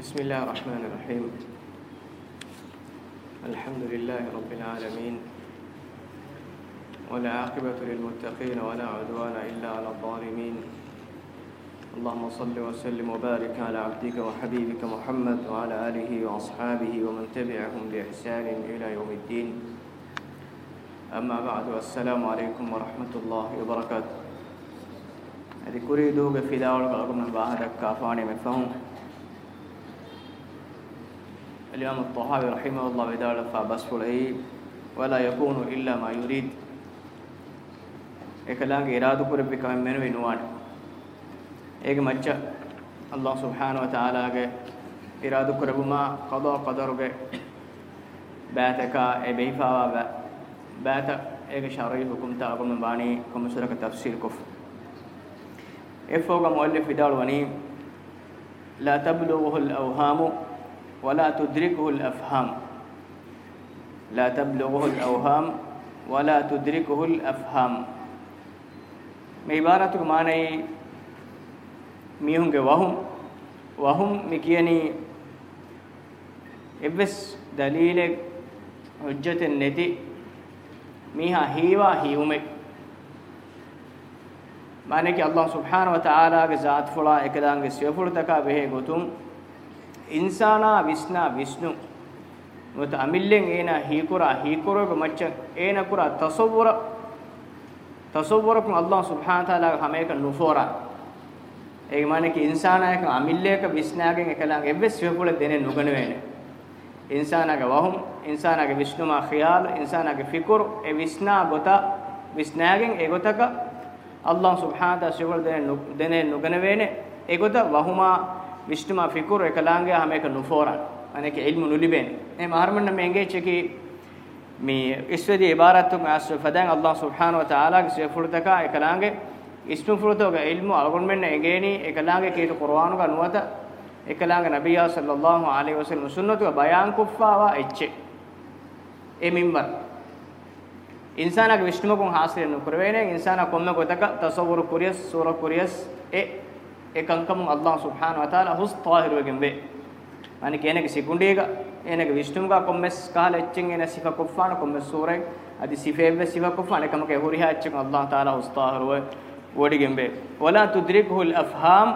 بسم الله الرحمن الرحيم الحمد لله رب العالمين ولا عاقبة للمتقين ولا عدوان إلا على الظالمين اللهم صل وسلم وبارك على عبدك وحبيبك محمد وعلى آله وأصحابه ومن تبعهم بإحسان إلى يوم الدين أما بعد والسلام عليكم ورحمة الله وبركاته هذه كريدوغ في دعوة قلقنا بعد كافاني مفهوم الإمام الطحاوي رحمه الله بدار فبس فلأي ولا يكون إلا ما يريد එකලාගේ ඉරාදු කුරබිකම මෙන වෙනුවාන ඒක මච්ච අල්ලාහ් සුබ්හානහු වතාලාගේ ඉරාදු කුරබුමා කදා කදරුගේ බෑතකා ඒ බෙහිපාවා බෑත ඒක ශරයි හුකුම් තාගම බාණී කොමසරක තෆ්සීර් කොෆ් එෆෝග මුල්ලිෆ් විදාල් වනි ලා තබ්ලුහුල් අවහාමු ولا تدركه الأفهام لا تبلغه الأوهام ولا تدركه الأفهام මේ ඉබාරතුක මානයි මියුන්ගේ වහුම් වහුම් මේ කියනී එබ්ස් දලීලෙක් හුජ්ජතෙන් නැති මීහා හීවා හීවුමෙක් माने कि अल्लाह सुबहान व तआला के ज़ात फुला एकदांग से फुलतका ඉන්සානා විස්නා විස්නු මුත අමිල්ලෙන් ඒනා හීකුරා හීකුරෝග මච්ච ඒනා කුරා තසවුර තසවුරකුන් අල්ලාහ් සුබ්හාන තාලා හැමයක නුෆෝරා ඒ කියන්නේ කි ඉන්සානායක අමිල්ලේක විස්නාගෙන් එකලං එවෙස් වෙපුල දෙන නුගන වේන ඉන්සානාගේ වහුම් ඉන්සානාගේ විස්නුමා ඛයාල් ඉන්සානාගේ ෆිකුර් ඒ විස්නා ගොත විස්නාගෙන් ඒ ගොතක අල්ලාහ් සුබ්හාන තාලා ශිවල් දෙන දෙන නුගන වේන ඒ ගොත වහුමා විෂ්ණුමා ෆිකුරු එකලාංගය හැම එක නුෆෝරන් අනේක ඉල්මු නුලිබෙන් එහෙම හර්මන්න මේගේ චකි මේ ඉස්වදී ඉබාරතුන් ආස්ව ෆදන් අල්ලාහ් සුබ්හාන ව තාලාගේ සේෆුරුතක එකලාංගේ ඉස්මු ෆුරුතෝග ඉල්මු අල්ගොන්මෙන්න එගේනි එකලාංගේ කීත කුර්ආනුක නුවත එකලාංගේ නබියා සල්ලල්ලාහු අලයිහි වසල්ලම් සුන්නතුක බයාන් කුෆාවා එච්චේ ඒ මින්බර් ඉන්සානක විෂ්ණුමකුන් හාසිර නුකරවේනේ ඉන්සාන කොම්ම ගොතක තසවුරු කුරියස් සූර කුරියස් ඒ ඒකංකම අල්ලාහ් සුබ්හානහු වතාලා හුස් තාහිර වෙගෙන් වේ মানে කේනක සිකුණ්ඩේක එනක විෂ්ණුමක කොම්මස් කාල එච්චෙන් එන සිෆ කොෆාන කොම්මස් සූරේ අදි සිෆේව සිෆ කොෆාන කමක හොරිහා එච්චෙන් අල්ලාහ් තාලා හුස් තාහිර වේ වඩිගෙන් වේ වලා තුද්රිකුල් අෆහාම්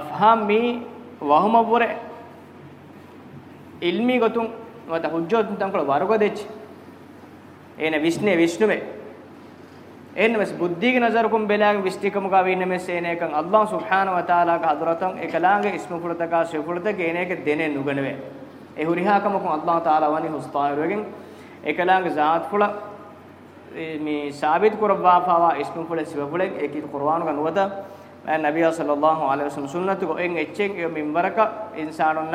අෆහාම් මි වහම වර ඉල්මි ගතුන් වත හුජ්ජොත් තම්කල වරගොදෙච් එන විෂ්ණේ විෂ්ණුමේ එන්නමස් බුද්ධිගේ නසරකුම් බෙලාගේ විශ්තිකමුක වෙන්නමස් එනේකන් අල්ලාහ් සුබ්හානහු වතාලාගේ හදරතන් එකලාගේ ඉස්ම පුරතකා ශිෆුරතක එනේක දෙනේ නුගනවේ ඒ හුරිහාකමකුම් අල්ලාහ් තාලා වනි හුස්තායරගෙන් එකලාගේ ذات කුල මේ සාබිත් කුරබ්වාපාවා ඉස්ම පුර සිවපුල ඒකී කුර්ආනුක නුවත නබිය සල්ලල්ලාහු අලයිහි වසල්ලම් සුන්නතු ගොෙන් එච්චෙන් මින්වරක ඉන්සානුන්නක්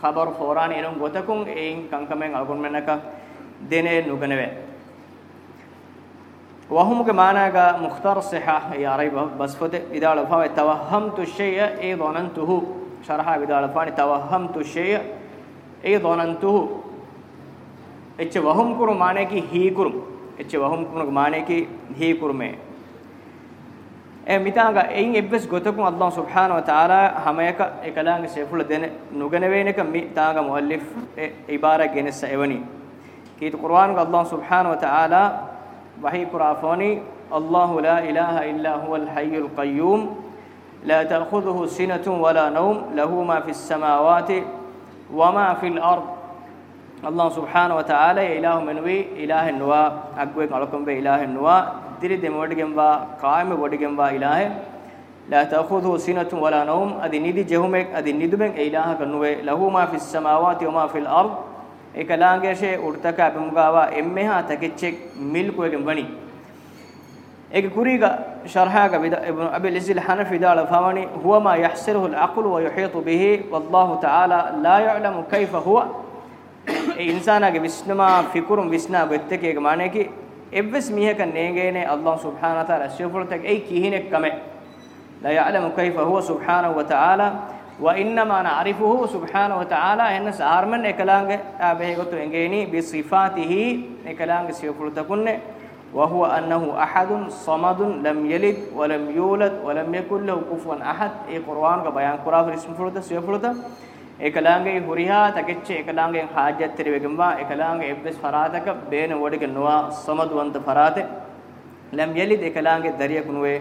خبر ෆෝරානි එනම් ගොතකුම් එයින් කංකමෙන් අගොන් මෙන්නක දෙනේ නුගනවේ وهمك معناها مختار الصحة يا ريب بس فت إذا لفهم توهمت الشيء أي ظننته شرحها إذا لفهم توهمت الشيء أي ظننته إيش وهم كرو معناه كي هي كرو إيش وهم كرو معناه كي هي كرو مه ඒ මිතාග එයින් එබ්බස් ගොතකු අල්ලාහ් සුබ්හානහු වතාලා හැමයක එකලාගේ සේෆුල දෙන නුගන වේනක මිතාග මුල්ලිෆ් ඒ ඉබාරා ගෙනස එවනි කීත කුර්ආන් ග අල්ලාහ් සුබ්හානහු වතාලා وحي قرافوني الله لا إله إلا هو الحي القيوم لا تأخذه سنة ولا نوم له ما في السماوات وما في الأرض الله سبحانه وتعالى إله من وي إله نوا أقوى قلكم بإله نوا ديري دم با قائم ودكم با إله لا تأخذه سنة ولا نوم أدي ندي جهومك أدي ندبك إله كنوي له ما في السماوات وما في الأرض එකලාංගේෂේ උර්තක අපමුගාවා එම්මෙහා තකෙච්චෙක් මිල්කුවගෙන් වණි ඒක කුරීග ශර්හාග ඉබ්නු අබි ලිසිල් හනෆි දාල ෆවනි හුව මා යහසිරුහු අල්අක්ලු වයහීතු බිහි වල්ලාහු තාලා ලා යඅලමු කයිෆ හුව ඒ ඉන්සානාගේ විස්නමා ෆිකුරුම් විස්නා ගොත්තකේක මානේ කි එවස් මීහක නේගේනේ අල්ලාහ් සුබ්හානහු තාලා ශියුෆුල්තක ඒ කිහිනෙක් කමේ ලා යඅලමු කයිෆ හුව සුබ්හානහු වතාලා وإنما نعرفه سبحانه وتعالى هن سارمن එකලාංග බෙහෙගොතු එංගේනි بصفاته එකලාංග සියපුරුතකුන්නේ وهو أنه أحد صمد لم يلد ولم يولد ولم يكن له كفوا أحد ඒ කුර්ආන් ක බයන් කුරාව ඉස්ම පුරුත සියපුරුත එකලාංගේ හුරිහා තකෙච්ච එකලාංගෙන් හාජ්ජත් තිරෙවෙගම්වා එකලාංගේ එබ්බස් ෆරාතක බේන වඩක නොවා සමදුවන්ත ෆරාතේ ලම් යලි දෙකලාංගේ දරියකුණුවේ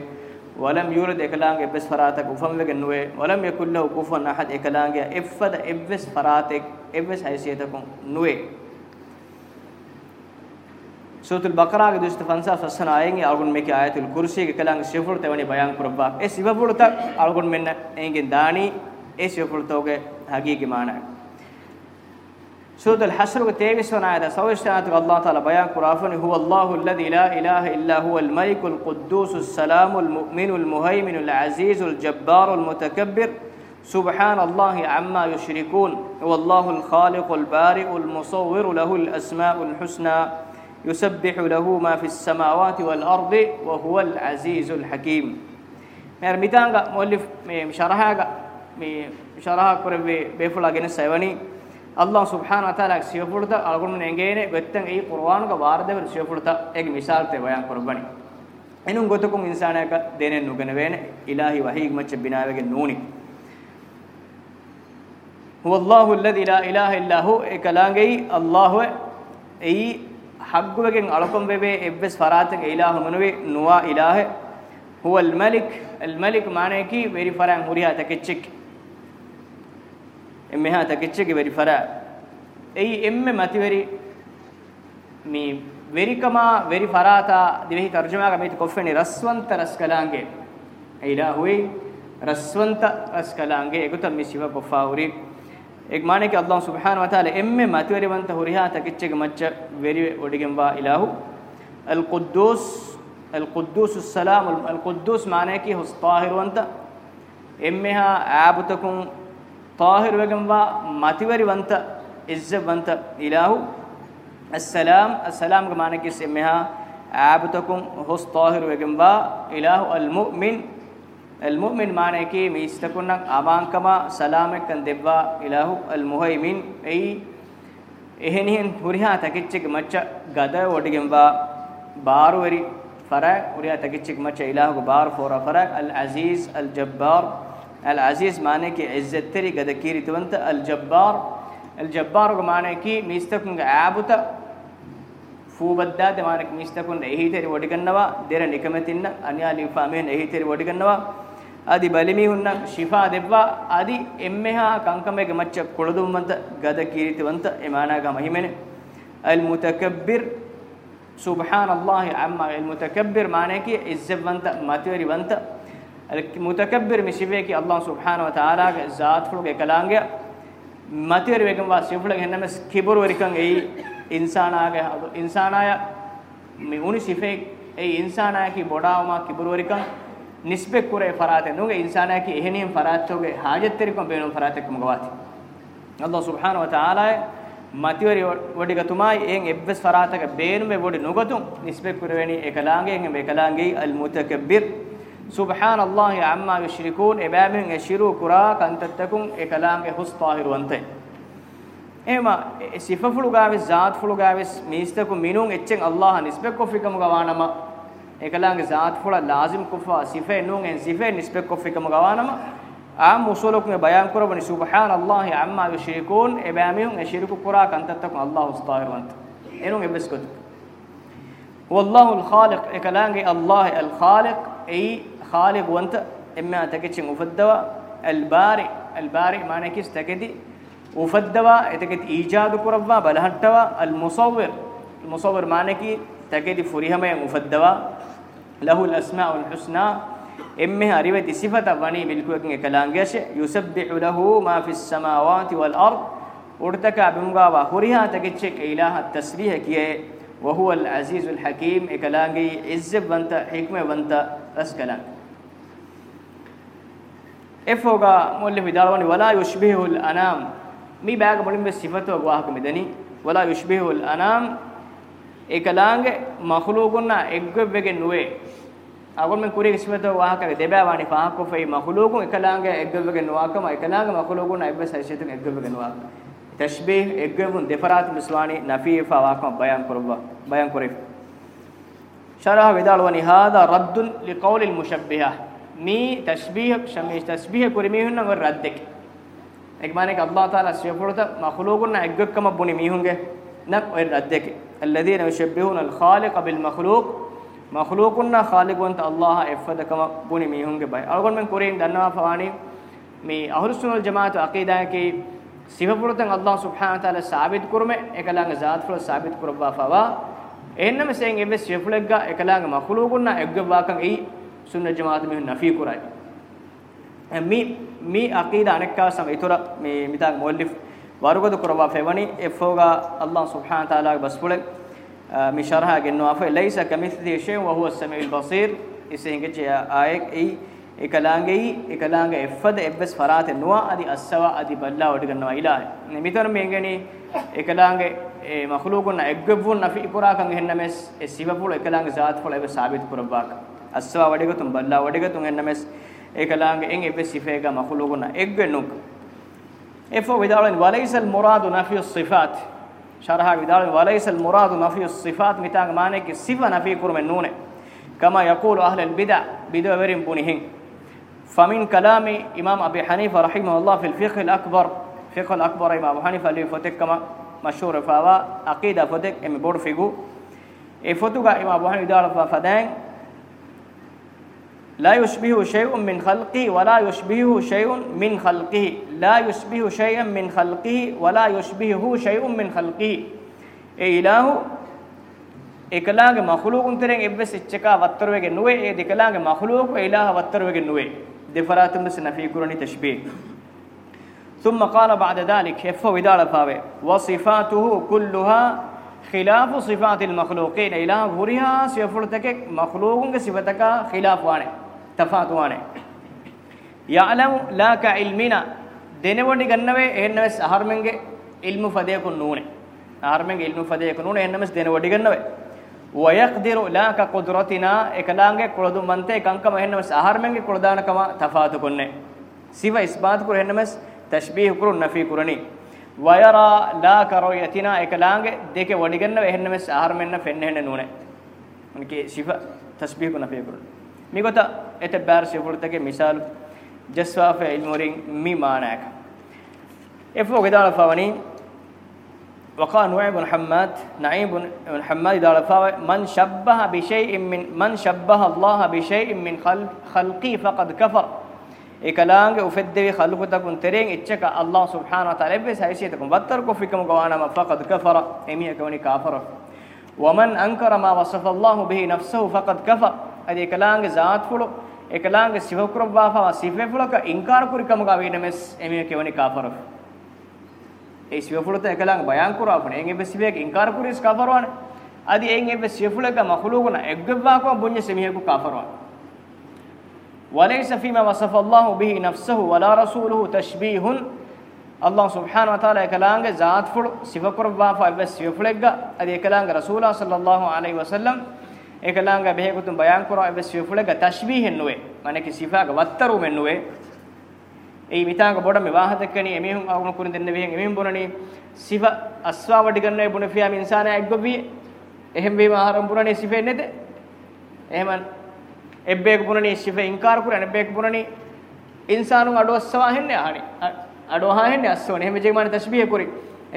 ولم يولد إكلانج إبس فراتك وفم وجه نوي ولم يكن له كفوا أحد إكلانج إفد إبس فراتك إبس حيثيتكم نوي سورة البقرة کے دوست فنسا فسن آئیں گے ارگن میں کہ آیت الکرسی کے کلام سفر تے ونی بیان کربا اس سبب تا ارگن میں نے اینگے دانی اس سفر تو کے حقیقی معنی ہے سورة الحشر کے تیویس آیت ہے سوشت آیت کا هو الله الذي لا إله الا هو الملك القدوس السلام المؤمن المهيمن العزيز الجبار المتكبر سبحان الله عما يشركون هو الله الخالق البارئ المصور له الأسماء الحسنى يسبح له ما في السماوات والأرض وهو العزيز الحكيم مير ميتانغا مؤلف شرحا شرحا كرب بيفلا جنس අල්ලාහ් සුබ්හානහු වතාලා සියපුරත අලගොන්න එංගේනේ වෙත්තන් ඒ කුර්ආනක වාර්දවල සියපුරත එක් මිසාල්තේ වයන් කරබනි එනුන් ගොතකුම් ඉන්සානයක දෙනෙ නුගෙන වේනේ ඉලාහි වහීග් මච්ච බිනාවගේ නූනි හුවල්ලාහු الذي لا اله الا هو එකලාංගෙයි අල්ලාහ් එයි හග්ගුවගෙන් අලකොම් වෙවේ එබ්බස් ෆරාතක ඉලාහ මනුවේ නුවා ඉලාහ හුවල් මලික් අල් මලික් මානේ කි වෙරි ෆරන් හුරියා තකෙච්චික් එමෙහා තකෙච්චෙගේ වෙරි ෆරා එයි එම්මෙ මතිවරි මේ වෙරිකමා වෙරි ෆරාතා දිවෙහි තර්ජමාග මේත කොෆෙනි රස්වන්ත රස්කලාංගේ එයිලා හුයි රස්වන්ත රස්කලාංගේ එගොත මිසිව කොෆාවුරි එක් මානේ කි අල්ලාහ් සුබ්හාන ව තාලා එම්මෙ මතිවරි වන්ත හුරිහා තකෙච්චෙගේ මච්ච වෙරි ඔඩිගෙන් වා ඉලාහු අල් කුද්දූස් අල් කුද්දූස් සලාම් අල් කුද්දූස් මානේ කි හොස් තාහිර වන්ත එම්මෙහා ආබුතකුම් طاهر وگموا ماتیوری ونت عزت ونت الہو السلام السلام کے معنی کس میں عابدکم ہس طاہر وگموا الہ المؤمن المؤمن معنی کی میستکن آوان کما سلام کن دیوا الہ المہیمن ای එහෙන් එහෙන් හුරිහා තකිච්චෙක් මච්ච ගද වඩගෙම්වා බාරුවරි ෆරා උරියා තකිච්චෙක් මච්ච ඉලාහුගේ බාරු ෆෝරා ෆරා අල් අසීස් අල් ජබ්බාර් अल अज़ीज़ माने की इज़्ज़त तेरी गद कीरी तुवंत अल जब्बार अल जब्बार को माने की मिस्तकुन आबुत फूबद्दा दे माने की मिस्तकुन एही तेरी वडी गन्नवा देर निकमतिन अन्या लिफामेन एही तेरी वडी गन्नवा আদি ಬಲಿಮಿಹುನ್ನ ಶಿಫಾ ದೆವ್ವಾ ಆದಿ ಎಮ್ಮೆಹಾ ಕಂಕಮೆಗೆ ಮಚ್ಚ ಕೊಳದುಮಂತ ಗದ ಕೀರಿತಿವಂತ ಇಮಾನಾಗ ಮಹಿಮೆನೆ ಅಲ್ ಮುತಕಬ್ಬಿರ್ ಸುಬ್ಹಾನಲ್ಲಾಹಿ ಅಮ್ಮ ಅಲ್ ಮುತಕಬ್ಬಿರ್ ಮಾನೆಕಿ ಇಜ್ಜವಂತ ಮತಿವರಿವಂತ mutakabbir misive ki allah subhanahu wa taala ge zaat fulge kalange matir wegam wa sifule henna mes kibur werikan ei insana ge insana ya mi uni sife ei insana ki bodawma kibur werikan nisbe kure farate nuge insana ki ehenim faratoge hajat terikon beenum farate kum gawati allah subhanahu wa taala matiwari wodi gatumai en ebbes farataka beenum be wodi nugatum nisbe kurweni ekalaange en ekalaange al mutakabbir සුබ්හානල්ලාහි අම්මා යුශ්රිකූන් එබෑමෙන් එශිරු කුරා කන්තත්තකුන් ඒ කලාංගේ හුස් තාහිරුවන්තේ එහෙම සිෆෆුළු ගාවිස් ذات ෆුළු ගාවිස් මිස්තකු මිනුන් එච්චෙන් අල්ලාහ නිස්බෙක් කොෆිකම ගවානම ඒ කලාංගේ ذات ෆුළා ලාසිම් කුෆා සිෆේ නුන් එන් සිෆේ නිස්බෙක් කොෆිකම ගවානම ආ මුසලකුගේ බයන් කරවනි සුබ්හානල්ලාහි අම්මා යුශ්රිකූන් එබෑමෙන් එශිරු කුරා කන්තත්තකුන් අල්ලාහ හුස් තාහිරුවන්තේ එනුන් එබස් කොට والله الخالق اكلانغي الله الخالق اي خالق وانت إما تكتشن وفدوا البارئ البارئ ما نكيس تكدي وفدوا اتكت إيجاد كربا بل بلهتوا المصور المصور ما نكي تكدي فريهم وفدوا له الأسماء الحسنى اما أريبة صفة بني بالكوك كلانجش يسبح له ما في السماوات والأرض ورتكا بمغاوا هريها تكتش إله التسبيح كي وهو العزيز الحكيم إكلانجي عز بنت حكمة بنت أسكلانج efoga muallif idalwani wala yushbihu al-anam mi baga mulimbe sifatu gwahaka medani wala yushbihu al-anam ekalaange makhluqunna eggwebege nuwe agon men kurege sifatu gwahaka debawani fahakko fei makhluqun ekalaange eggwebege nuwakama ekalaange makhluqunna ebbe saishetun eggwebege nuwakama tashbih eggwebun defarat miswani nafi fawakama bayan kurba bayan kurif شرح بدال ونهذا رد لقول المشبهه می تشبیہ شمی تشبیہ کر می ہن ور رد دک ایک معنی کہ اللہ تعالی سی پڑتا مخلوق نہ ایک گک کم بونی می ہن گے نہ ور رد دک الذين يشبهون الخالق بالمخلوق مخلوق نہ خالق انت اللہ افد کم بونی می ہن گے بھائی من میں کریں دنا فانی می اہل سن الجماعت عقیدہ کی سی پڑتا اللہ سبحانہ تعالی ثابت کر میں ایک لنگ ذات فل ثابت کر با فوا اینم سین ایم سی پڑ گا ایک لنگ مخلوق نہ ایک گوا کم සුන්නත් Jamaath මෙහු නෆී කුරයි මි මි අකීදා අනෙක්කා සම ඊතර මේ මිතාක් මුල්ලිෆ් වරුගද කරවා ෆෙවනි එෆෝගා අල්ලාහ් සුබ්හාන තාලාගේ බස්පුලේ මි ශරහා ගෙන්නවා ෆෙ ලයිස කමිස්ලි ෂේ වහුව සමීල් බසීර් ඉසෙන්ගේ චය ආයෙක් එයි එකලාංගෙයි එකලාංගෙ එෆද එබ්ස් ෆරාත නුවා අදි අස්සවා අදි බල්ලා වඩ ගන්නවා ඉලාහ් මිතර මේගනේ එකලාංගෙ ඒ මඛලූකුන් එක්ගබුන් නෆි කුරාකන් හෙන්නමස් ඒ සිවපුල එකලාංගෙ සාත් ෆොල එබ සාබිත් කරවාකා aswa wadegatun balla wadegatun ennames ekalaange en ebe sifega makhluquna eggenuk efo vidalin walaysa al muradu nafi as sifat sharha vidalin walaysa al muradu nafi as sifat mitang maane ke sifa nafi kurmen nune kama yaqulu ahl al bid'a bid'a verin bunihin famin kalami imam abi hanifa rahimahullah fil fiqh al akbar fiqh al akbar imam abu hanifa li fotek kama mashhur fawa aqida fotek em bod figu e fotuga imam abu hanifa dal fadan لا يشبه شيء من خلقه ولا يشبه شيء من خلقه لا يشبه شيئا من خلقه ولا يشبهه شيء من خلقه اي اله එකලාගේ مخلوق ترين එබ්බෙස් ඉච්චකා وتر වේගෙ නුවේ ඒ දෙකලාගේ මහලුක ඉලාහ වත්තර වේගෙ නුවේ දෙෆරාතුම් سنفي නෆී කුරණි ثم قال بعد ذلك اف ودال فاوي وصفاته كلها خلاف صفات المخلوقين اله غريها سيفلتك مخلوق صفاتك خلاف وانه තෆාතු වානේ යඅලමු ලා ක ඉල්මිනා දෙනවොඩි ගන්නවේ එහෙන්නවස් අහර්මෙන්ගේ ඉල්මු ෆදයකු නූනේ අහර්මෙන්ගේ ඉල්මු ෆදයකු නූනේ එහෙන්නවස් දෙනවොඩි ගන්නවේ වයක්දිරු ලා ක කුද්රතිනා එකලාංගේ කුලදු මන්තේ කංකම එහෙන්නවස් අහර්මෙන්ගේ කුලදානකම තෆාතු කොන්නේ සිව ඉස්බාත් කුර එහෙන්නවස් තෂ්බීහ් කුරු නෆී කුරණී වයරා ලා ක රුයතිනා එකලාංගේ දෙකේ වඩි ගන්නවේ එහෙන්නවස් අහර්මෙන්න ෆෙන්න හෙන්න නූනේ මොනකේ Shiva තෂ්බීහ් කුර නෆී කුරණී migota ete bar sifultege misal jaswafa ilmurin mi maanaka efo gedala fawani وقال نعيم بن حماد نعيم بن حماد قال من شبه بشيء من من شبه الله بشيء من خلق خلقي فقد كفر إكلانج وفدي خلقتكم ترين إتشك الله سبحانه وتعالى بس هيسيتكم بتركوا فيكم قوانا ما فقد كفر إمي كوني كافر ومن أنكر ما وصف الله به نفسه فقد كفر adi ekalaange zaat fulo ekalaange sifa kurwa fa sifa fulo ka inkar kurikam ga wena mes emi kewani kafaro ei sifa fulo ta ekalaange bayan kurwa fune enge be sifa inkar kuris kafarwane adi enge be sifa fulo ga makhluquna eggwa ko bunye semihe ku kafarwane وليس فيما وصف الله به نفسه ولا رسوله تشبيه الله سبحانه وتعالى كلامه ذات فل صفه قرب وافا بس يفلق ادي كلامه رسول الله صلى الله عليه وسلم ekalaanga behekutum bayan kora ebe sifulaga tashbihen nuwe maneki sifaga wattaru men nuwe ei mitaanga boda me wahatakani emihun agum kurin denne behen emihun bonani sifa aswa wadi ganne bune fiya min insana eggobi ehem be maharam bunani sife nede ehman ebbek bunani sife inkar kuran ebbek bunani insanu ado aswa henne ahani ado ha henne aswani ehme je mane tashbih kuri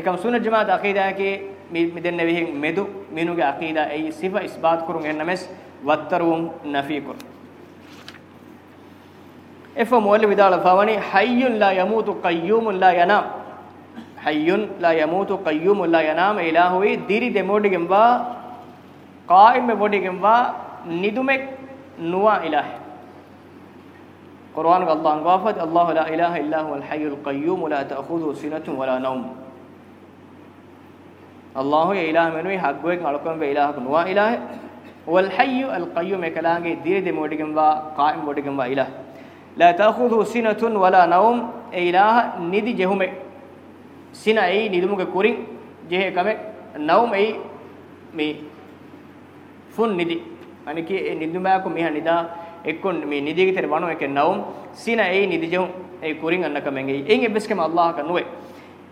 ekam sunna jamaat aqida ke ميدن بهين مدو مينوغا عقيدة أي صفة إثبات كرون هنمس وترون نفي كرون إف مؤلف دال فواني حي لا يموت قيوم لا ينام حي لا يموت قيوم لا ينام إلهوي ديري دموديكم وا قائم بوديكم وا ندمك نوا إله قرآن الله غافت الله لا إله إلا هو الحي القيوم لا تأخذه سنة ولا نوم අල්ලාහුගේ ඊලාහ මෙනුයි හග්ගුවෙන් අලකොම් වේ ඊලාහක නුවා ඊලාහ වල් හයියු අල් කයියුම් එකලාගේ දිරි දෙ මොඩිගම් වා කායිම් මොඩිගම් වා ඊලාහ ලා තඛුදු සිනතුන් වලා නවුම් ඊලාහ නිදි ජෙහුමේ සින ඒ නිදුමුගේ කුරින් ජෙහ කමෙ නවුම් ඒ මේ ෆුන් නිදි අනිකි ඒ නිදුමා කො මෙහා නිදා එක්කොන් මේ නිදිගේ තර වණෝ එක නවුම් සින ඒ නිදි ජෙහු ඒ කුරින් අන්න කමෙන් ඒ එින් එබ්බස් කම අල්ලාහ කනුවේ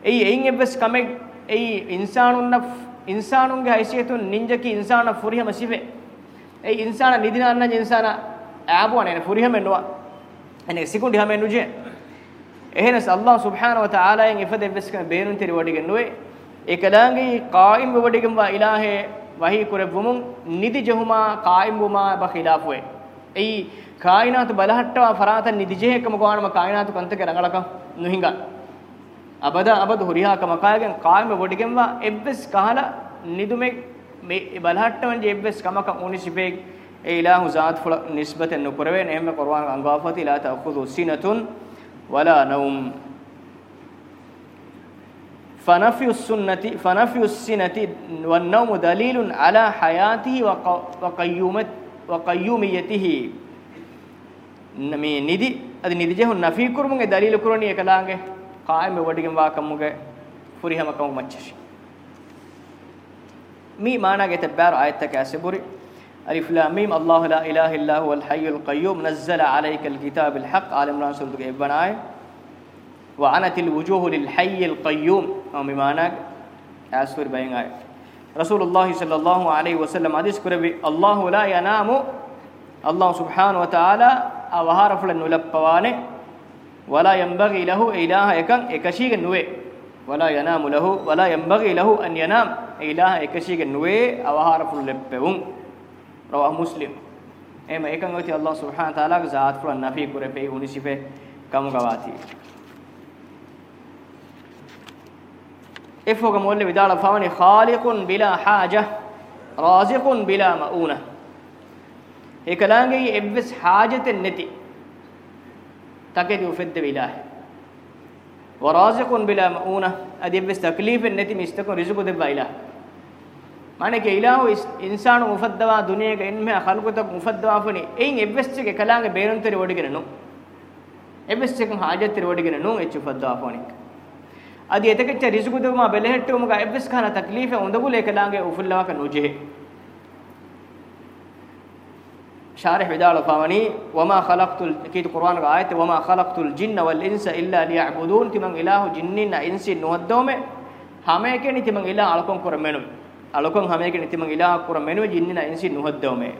ඒ එින් එබ්බස් කමෙ ඒ ඉන්සානුන්න ඉන්සානුන්ගේ හයිසියතුන් නින්ජකි ඉන්සාන ෆුරිහම සිවේ ඒ ඉන්සාන නිදිනන්න ඉන්සාන ආබුවනේ ෆුරිහම නුවා එනේ සිකුන්ඩි හැම නුජේ එහෙනස් අල්ලාහ් සුබ්හානහු වතාලායන් ඉෆදෙ වෙස්කම බේනුන් තිරි වඩිගෙන් නුවේ ඒකලාංගේ කායිම් වඩිගෙන් වා ඉලාහේ වහී කුරෙවුමුන් නිදි ජහුමා කායිම් වුමා බඛිලාෆුවේ ඒ කායිනාතු බලහට්ටවා ෆරාත නිදි ජෙහෙකම ගානම කායිනාතු කන්තක රංගලක නුහිඟා අබද අබද හුරිහාකම කායගෙන් කායම බොඩිගෙන්වා එබ්බස් කහලා නිදුමේ මේ බලහට්ටමන් ජෙබ්බස් කමක උනිසිබේ ඒ ඉලාහු ذات ෆල නිස්බතෙන් නුකරවෙන එහෙම කුර්ආන් අංගවාෆති ලා තඅඛුදු සිනතුන් වලා නවුම් فنفي السنة فنفي السنة والنوم دليل على حياته وقيومت وقيوميته මේ නිදි අද නිදි ජහු නෆී කුරුමුගේ දලීල කුරණී එකලාගේ ಕಾಯಮೆ ಒಡಿಗೆ ವಾ ಕಮ್ಮುಗೆ ಪುರಿ ಹಮ ಕಮ್ಮು ಮಚ್ಚಶಿ ಮೀ ಮಾನಾಗೆ ತೆಬ್ಬಾರು ಆಯತ್ತಕ್ಕೆ ಅಸೆಬುರಿ ألف لام ميم الله لا إله إلا هو الحي القيوم نزل عليك الكتاب الحق آل عمران سورة إبناي وعنت الوجوه للحي القيوم أو بمعنى أسور بين آية رسول الله صلى الله عليه وسلم حديث كربي الله لا ينام الله سبحانه وتعالى أوهار فلن نلبوانه ولا ينبغي له إله يكن إكشيك نوي ولا ينام له ولا ينبغي له أن ينام إله إكشيك نوي أو هارف اللبون رواه مسلم إما إكن وتي الله سبحانه وتعالى ذات فلان نفي كره في ونسيفه كم قواتي إفوك مولي بدال فمن خالق بلا حاجة رازق بلا مؤونة هيكلانجي إبس حاجة النتي تاكد يفد بإله ورازق بلا مؤونة أديبس تكليف النتي مستكون رزق دبا إله معنی کہ الہ انسان مفدوا دنیا کے ان میں خلق تک مفدوا فنی این ایبس کے کلاں کے بیرن تری وڑ گرنو ایبس کے حاجت تری وڑ گرنو اچ فدوا فنی ادی اتکچ رزق دما بلہٹو مگا ایبس کھانا تکلیف اوندگو لے کلاں کے اوفلا کا نوجے شارح بدال فامني وما خلقت اكيد قران ايه وما خلقت الجن والانس الا ليعبدون تمن اله جنين انس نودوم හැමයකෙ නිතිමන් ඉලා අලකොන් කර මෙනුම අලකොන් හැමයකෙ නිතිමන් ඉලා කර මෙනුම ජින්නින ඉන්සින් නුහද්දෝමේ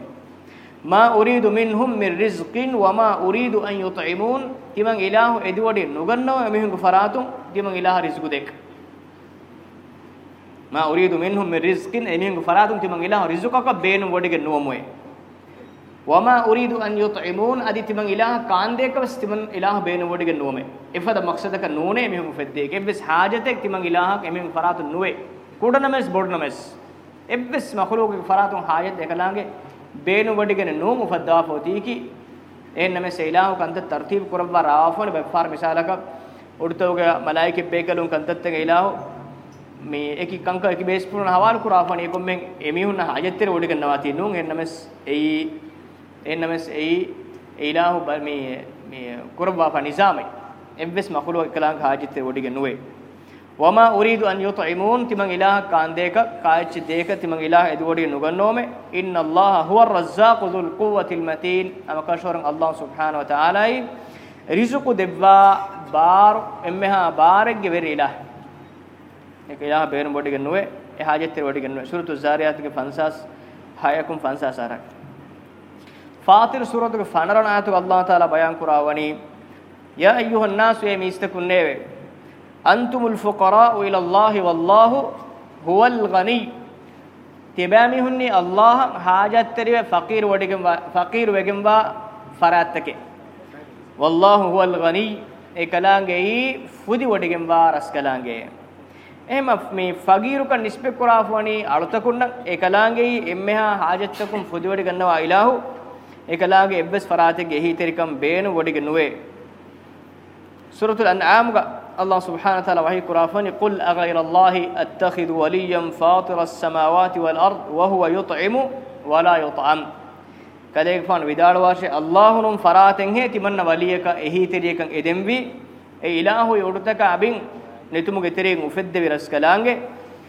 මා උරීදු මින්හුම් මිර් රිස්කින් වමා උරීදු අන් යුතයිමුන් තිමන් ඉලාහු එදුවඩි නුගන්නව එමිහුඟු ෆරාතුන් තිමන් ඉලාහ රිස්කු දෙක් මා උරීදු මින්හුම් මිර් රිස්කින් එමිහුඟු ෆරාතුන් තිමන් ඉලාහ රිස්කුකක බේනු වඩිගේ නුවමොයි ವಮಾ ಉರೀದು ಅನ್ ಯುತ್ಇಮೂನ್ ಅದಿ ತಿಮನ್ ಇಲಾಹ ಕಾಂದೇಕ ವಸ್ ತಿಮನ್ ಇಲಾಹ ಬೇನು ವಡಿಗೆ ನೋಮೆ ಇಫದ ಮಕ್ಸದಕ ನೂನೆ ಮಿಹುಂ ಫೆದ್ದೆ ಎವ್ವಿಸ್ ಹಾಜತೆ ತಿಮನ್ ಇಲಾಹ ಎಮಿಂ ಫರಾತು ನುವೆ ಕುಡನಮೆಸ್ ಬೊಡನಮೆಸ್ ಎವ್ವಿಸ್ ಮಖಲೂಕ ಫರಾತು ಹಾಜತೆ ಎಕಲಾಂಗೆ ಬೇನು ವಡಿಗೆ ನೋಮು ಫದ್ದಾ ಫೋತೀಕಿ ಏನ್ ನಮೆ ಸೈಲಾಹ ಕಂತ ತರ್ತೀಬ್ ಕುರವ್ವ ರಾಫನ ಬೆಫಾರ್ ಮಿಸಾಲಕ ಉಡ್ತೋಗ ಮಲಾಯಿಕೆ ಬೇಕಲು ಕಂತತ್ತೆ ಇಲಾಹ ಮಿ ಏಕಿ ಕಂಕ ಏಕಿ ಬೇಸ್ಪುರನ ಹವಾಲ್ ಕುರಾಫನ ಏಕೊಮ್ಮೆ ಎಮಿಹುನ್ನ ಹಾಜತೆ ವಡಿಗೆ ನವಾತಿ ನೂನ್ ಎನ್ ನಮೆಸ್ ಏಯಿ එහෙනම්ස් එයි ඊලාහු මේ මේ කුර්බාපා නිසාමයි එම්වස් මකුලෝ එකලං හාජිතේ ඔඩිගේ නුවේ වමා උරීදු අන් යුතයිමූන් තිමන් ඉලාහ කාන්දේක කායච්ච දේක තිමන් ඉලාහ එදුවඩිගේ නුගන්නෝමේ ඉන්නල්ලාහ හුවර් රස්සාකු දුල් කුවතිල් මතීන් අමකෂෝරන් අල්ලාහ් සුබ්හානහු වතාලයි රිසුකු දෙව්වා බාර එම්මහා බාරෙග්ගේ වෙරි ඉලාහ ඒක ඉලාහ බේරම් බොඩිගේ නුවේ එහාජිතේ ඔඩිගේ නුවේ සූරතු සාරියාත්ගේ 50 6කුම් 50 සාරක් ಫಾತಿರ್ ಸೂರತುಗೆ ಫನರನಾತು ಅಲ್ಲಾಹ್ ತಾಲ ಬಯಾನ್ ಕುರಾವನಿ ಯಾ ಅಯ್ಯುಹನ್ ನಾಸು ಎ ಮೀಸ್ತಕುನ್ನೇವೆ ಅಂತುಮುಲ್ ಫುಕರಾ ಇಲಲ್ಲಾಹಿ ವಲ್ಲಾಹು ಹುವಲ್ ಗನಿ ತಿಬಾಮಿ ಹುನ್ನಿ ಅಲ್ಲಾಹ ಹಾಜತ್ತರಿವೆ ಫಕೀರ್ ಒಡಿಗೆಂಬ ಫಕೀರ್ ವೆಗೆಂಬ ಫರಾತ್ತಕೆ ವಲ್ಲಾಹು ಹುವಲ್ ಗನಿ ಎ ಕಲಾಂಗೆ ಈ ಫುದಿ ಒಡಿಗೆಂಬ ರಸ್ಕಲಾಂಗೆ එහෙම මේ ෆගීරුක නිස්පෙක් කුරාෆවනි අලුතකුන්න ඒ කලාංගෙයි එම්මෙහා හාජත්තකුම් ෆුදිවඩි ගන්නවා ඉලාහු එකලාගේ එබ්බස් ෆරාතිගේ හීතරිකම් බේනු වඩිගේ නුවේ සූරතුල් අන්ආම් ග අල්ලාහ් සුබ්හානහු තාලා වහී කුරාෆනි කුල් අගයිර අල්ලාහි අත්තඛිදු වලියම් ෆාතිර අස්-සමාවාති වල් අර්ද් වහුව යුත්ඉමු වලා යුත්අම් කදේක ෆාන විදාළ වාෂේ අල්ලාහුනුම් ෆරාතෙන් හේ තිමන්න වලියක එහීතරියකන් එදෙම්වි ඒ ඉලාහු යොඩතක අබින් නිතුමුගේ තෙරෙන් උෆෙද්දවි රස්කලාංගේ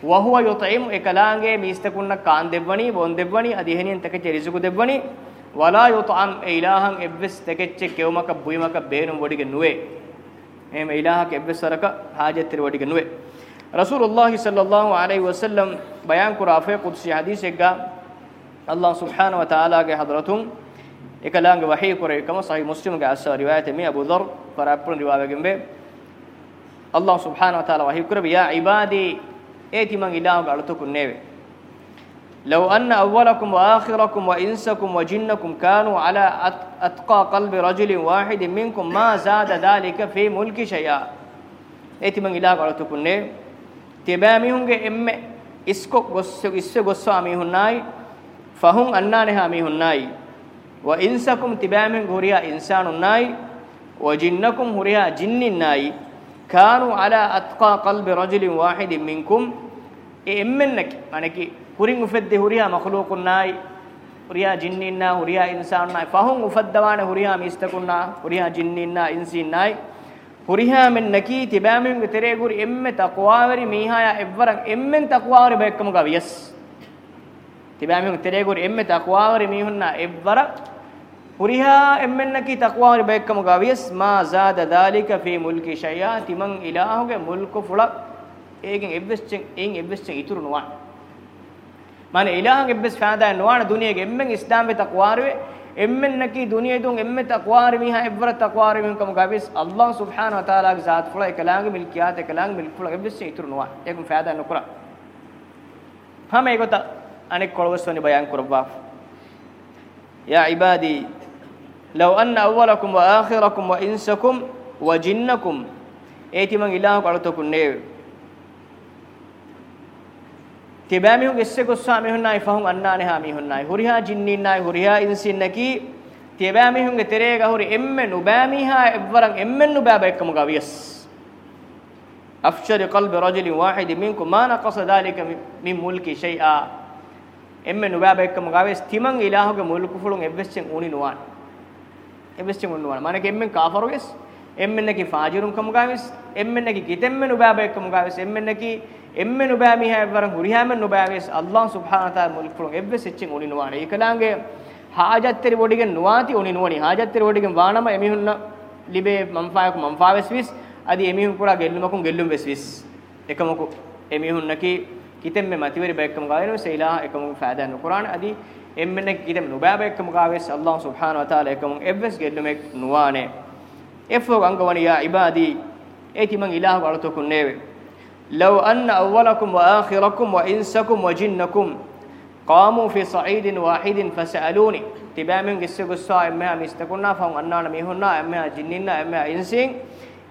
වහුව යුත්ඉමු එකලාංගේ මීස්තකුන්න කාන් දෙවණි බොන් දෙවණි අධිහෙනියන් තක චෙරිසුකු දෙවණි වලා යුතම් ඒ ඉලාහන් එබ්වස් තෙකෙච්ච කෙවමක බුයමක බේනුම් වඩිග නුවේ එහෙම ඉලාහක එබ්වස් වරක හාජත්‍ර වඩිග නුවේ රසූලුල්ලාහ් සල්ලල්ලාහු අලයිහි වසල්ලම් බයන් කුරා ෆේ කුද්සි හදීස් එක අල්ලාහ් සුබ්හානහු වතාලාගේ හදරතුම් එකලාංග වහී කුරේ කම සහි මුස්ලිම්ගේ අස්ස රිවායත මේ අබු දර් පරාපුන රිවායගෙන් බේ අල්ලාහ් සුබ්හානහු වතාලා වහී කුරේ යා ඉබාදී ඒති මං ඉලාහක අලතුකුන් නේවේ لو أن أولكم وآخركم وإنسكم وجنكم كانوا على أتقى قلب رجل واحد منكم ما زاد ذلك في ملك شيئا ඒති මං ඉලා ගොඩ තුකුන්නේ තිබෑ මිහුන්ගේ එම්මෙ ඉස්කො ගොස්ස ඉස්සේ ගොස්සා මිහුන්නයි ෆහුන් අන්නානෙහා මිහුන්නයි ව ඉන්සකුම් තිබෑ මින් හුරියා ඉන්සානුන්නයි ව ජින්නකුම් හුරියා ජින්නින්නයි කානු අලා අත්කා කල්බ රජුලින් වාහිදින් මින්කුම් එම්මෙන්නකි අනකි hurin ufedde huriya makhluqunnai huriya jinninna huriya insannai fahum ufaddawana huriya mistakunna huriya jinninna insinnai huriha men naki tibamin tere guri emme taqwawari mihaya evvaran emmen taqwawari bekkamu gaviyas tibamin tere guri emme taqwawari mihunna evvara huriha emmen naki taqwawari bekkamu gaviyas ma zada dalika fi mulki shay'a timan ilahuge mulku fula egen evveschen egen evveschen ituru nuwan মানে ইলাহන් එබ්බස් ෆෑදා නොවන දුනියගේ එම්මෙන් ඉස්ලාම් වෙ තක්වාරුවේ එම්මෙන් නැකි දුනිය දුන් එම්මෙ තක්වාරු මිහා එබ්වර තක්වාරු මින් කම ගබිස් අල්ලාහ් සුබ්හානහු වතාලාගේ ذات ෆුලා එකලාගේ මිල්කියාත එකලාගේ මිල්කුල එබ්බස් ඉතුරු නොවන ඒකම ෆෑදා නොකරා හැම ඒකත අනෙක් කොළවස් වනි බයන් කරවා යා ඉබාදී ලව් අන්න අවවලකුම් ව ආඛිරකුම් ව ඉන්සකුම් ව ජින්නකුම් ඒති මං ඉලාහ කලතකුන් නේවේ තිබෑමිහු ගෙස්සේ ගොස්සා මිහුන්නයි ෆහුන් අන්නානෙහා මිහුන්නයි හුරිහා ජින්නින්නයි හුරිහා ඉන්සින්නකි තිබෑමිහුන්ගේ තෙරේ ගහුරි එම්මෙ නුබෑමිහා එවරන් එම්මෙන් නුබෑබ එක්කම ගවියස් අෆ්ෂරි කල්බ රජුලි වාහිදි මින්කුම් මා නකස ذلك මින් මුල්කි ෂයිආ එම්මෙ නුබෑබ එක්කම ගවියස් තිමන් ඉලාහුගේ මුල්කු ෆුලුන් එබ්බෙස්සෙන් උනි නුවාන් එබ්බෙස්සෙන් උනි නුවාන් මනකෙම්මෙන් කාෆරුගෙස් එම්මෙන්නකි ෆාජිරුම් කමුගාවිස් එම්මෙන්නකි කිතෙම්මෙ නුබෑබෙක් කමුගාවිස් එම්මෙන්නකි එම්මෙ නුබෑ මිහැවරන් හුරිහාමෙ නුබෑවිස් අල්ලාහ් සුබ්හානහු තාලා මුල්කුලුන් එබ්බෙ සෙච්චින් උනිනවාන ඒකලාගේ හාජත්තරි බොඩිගෙන් නුවාති උනිනුවනි හාජත්තරි බොඩිගෙන් වානම එමිහුන්න ලිබේ මම්ෆායක මම්ෆාවෙස් විස් අදි එමිහුන් පුරා ගෙල්ලුමකුන් ගෙල්ලුම් වෙස් විස් එකමකු එමිහුන්නකි කිතෙම්මෙ මතිවරි බෙක්කම ගාවෙනු සෙයිලා එකමු ෆෑදන් කුරාන අදි එම්මෙන්නකි කිතෙම් නුබෑ බෙක්කම ගාවෙස් අල්ලාහ් සුබ්හානහු තාලා එකමු එබ්බෙස් ගෙල්ලුමෙක් නුවානේ efo gangawani ya ibadi eti eh, man ilahu galatokun neve law anna awwalakum wa akhirakum wa insakum wa jinnakum qamu fi sa'idin wahidin fasaluni tibamin gissigussa emma mistakunna fam annana mihunna emma jinninna emma insin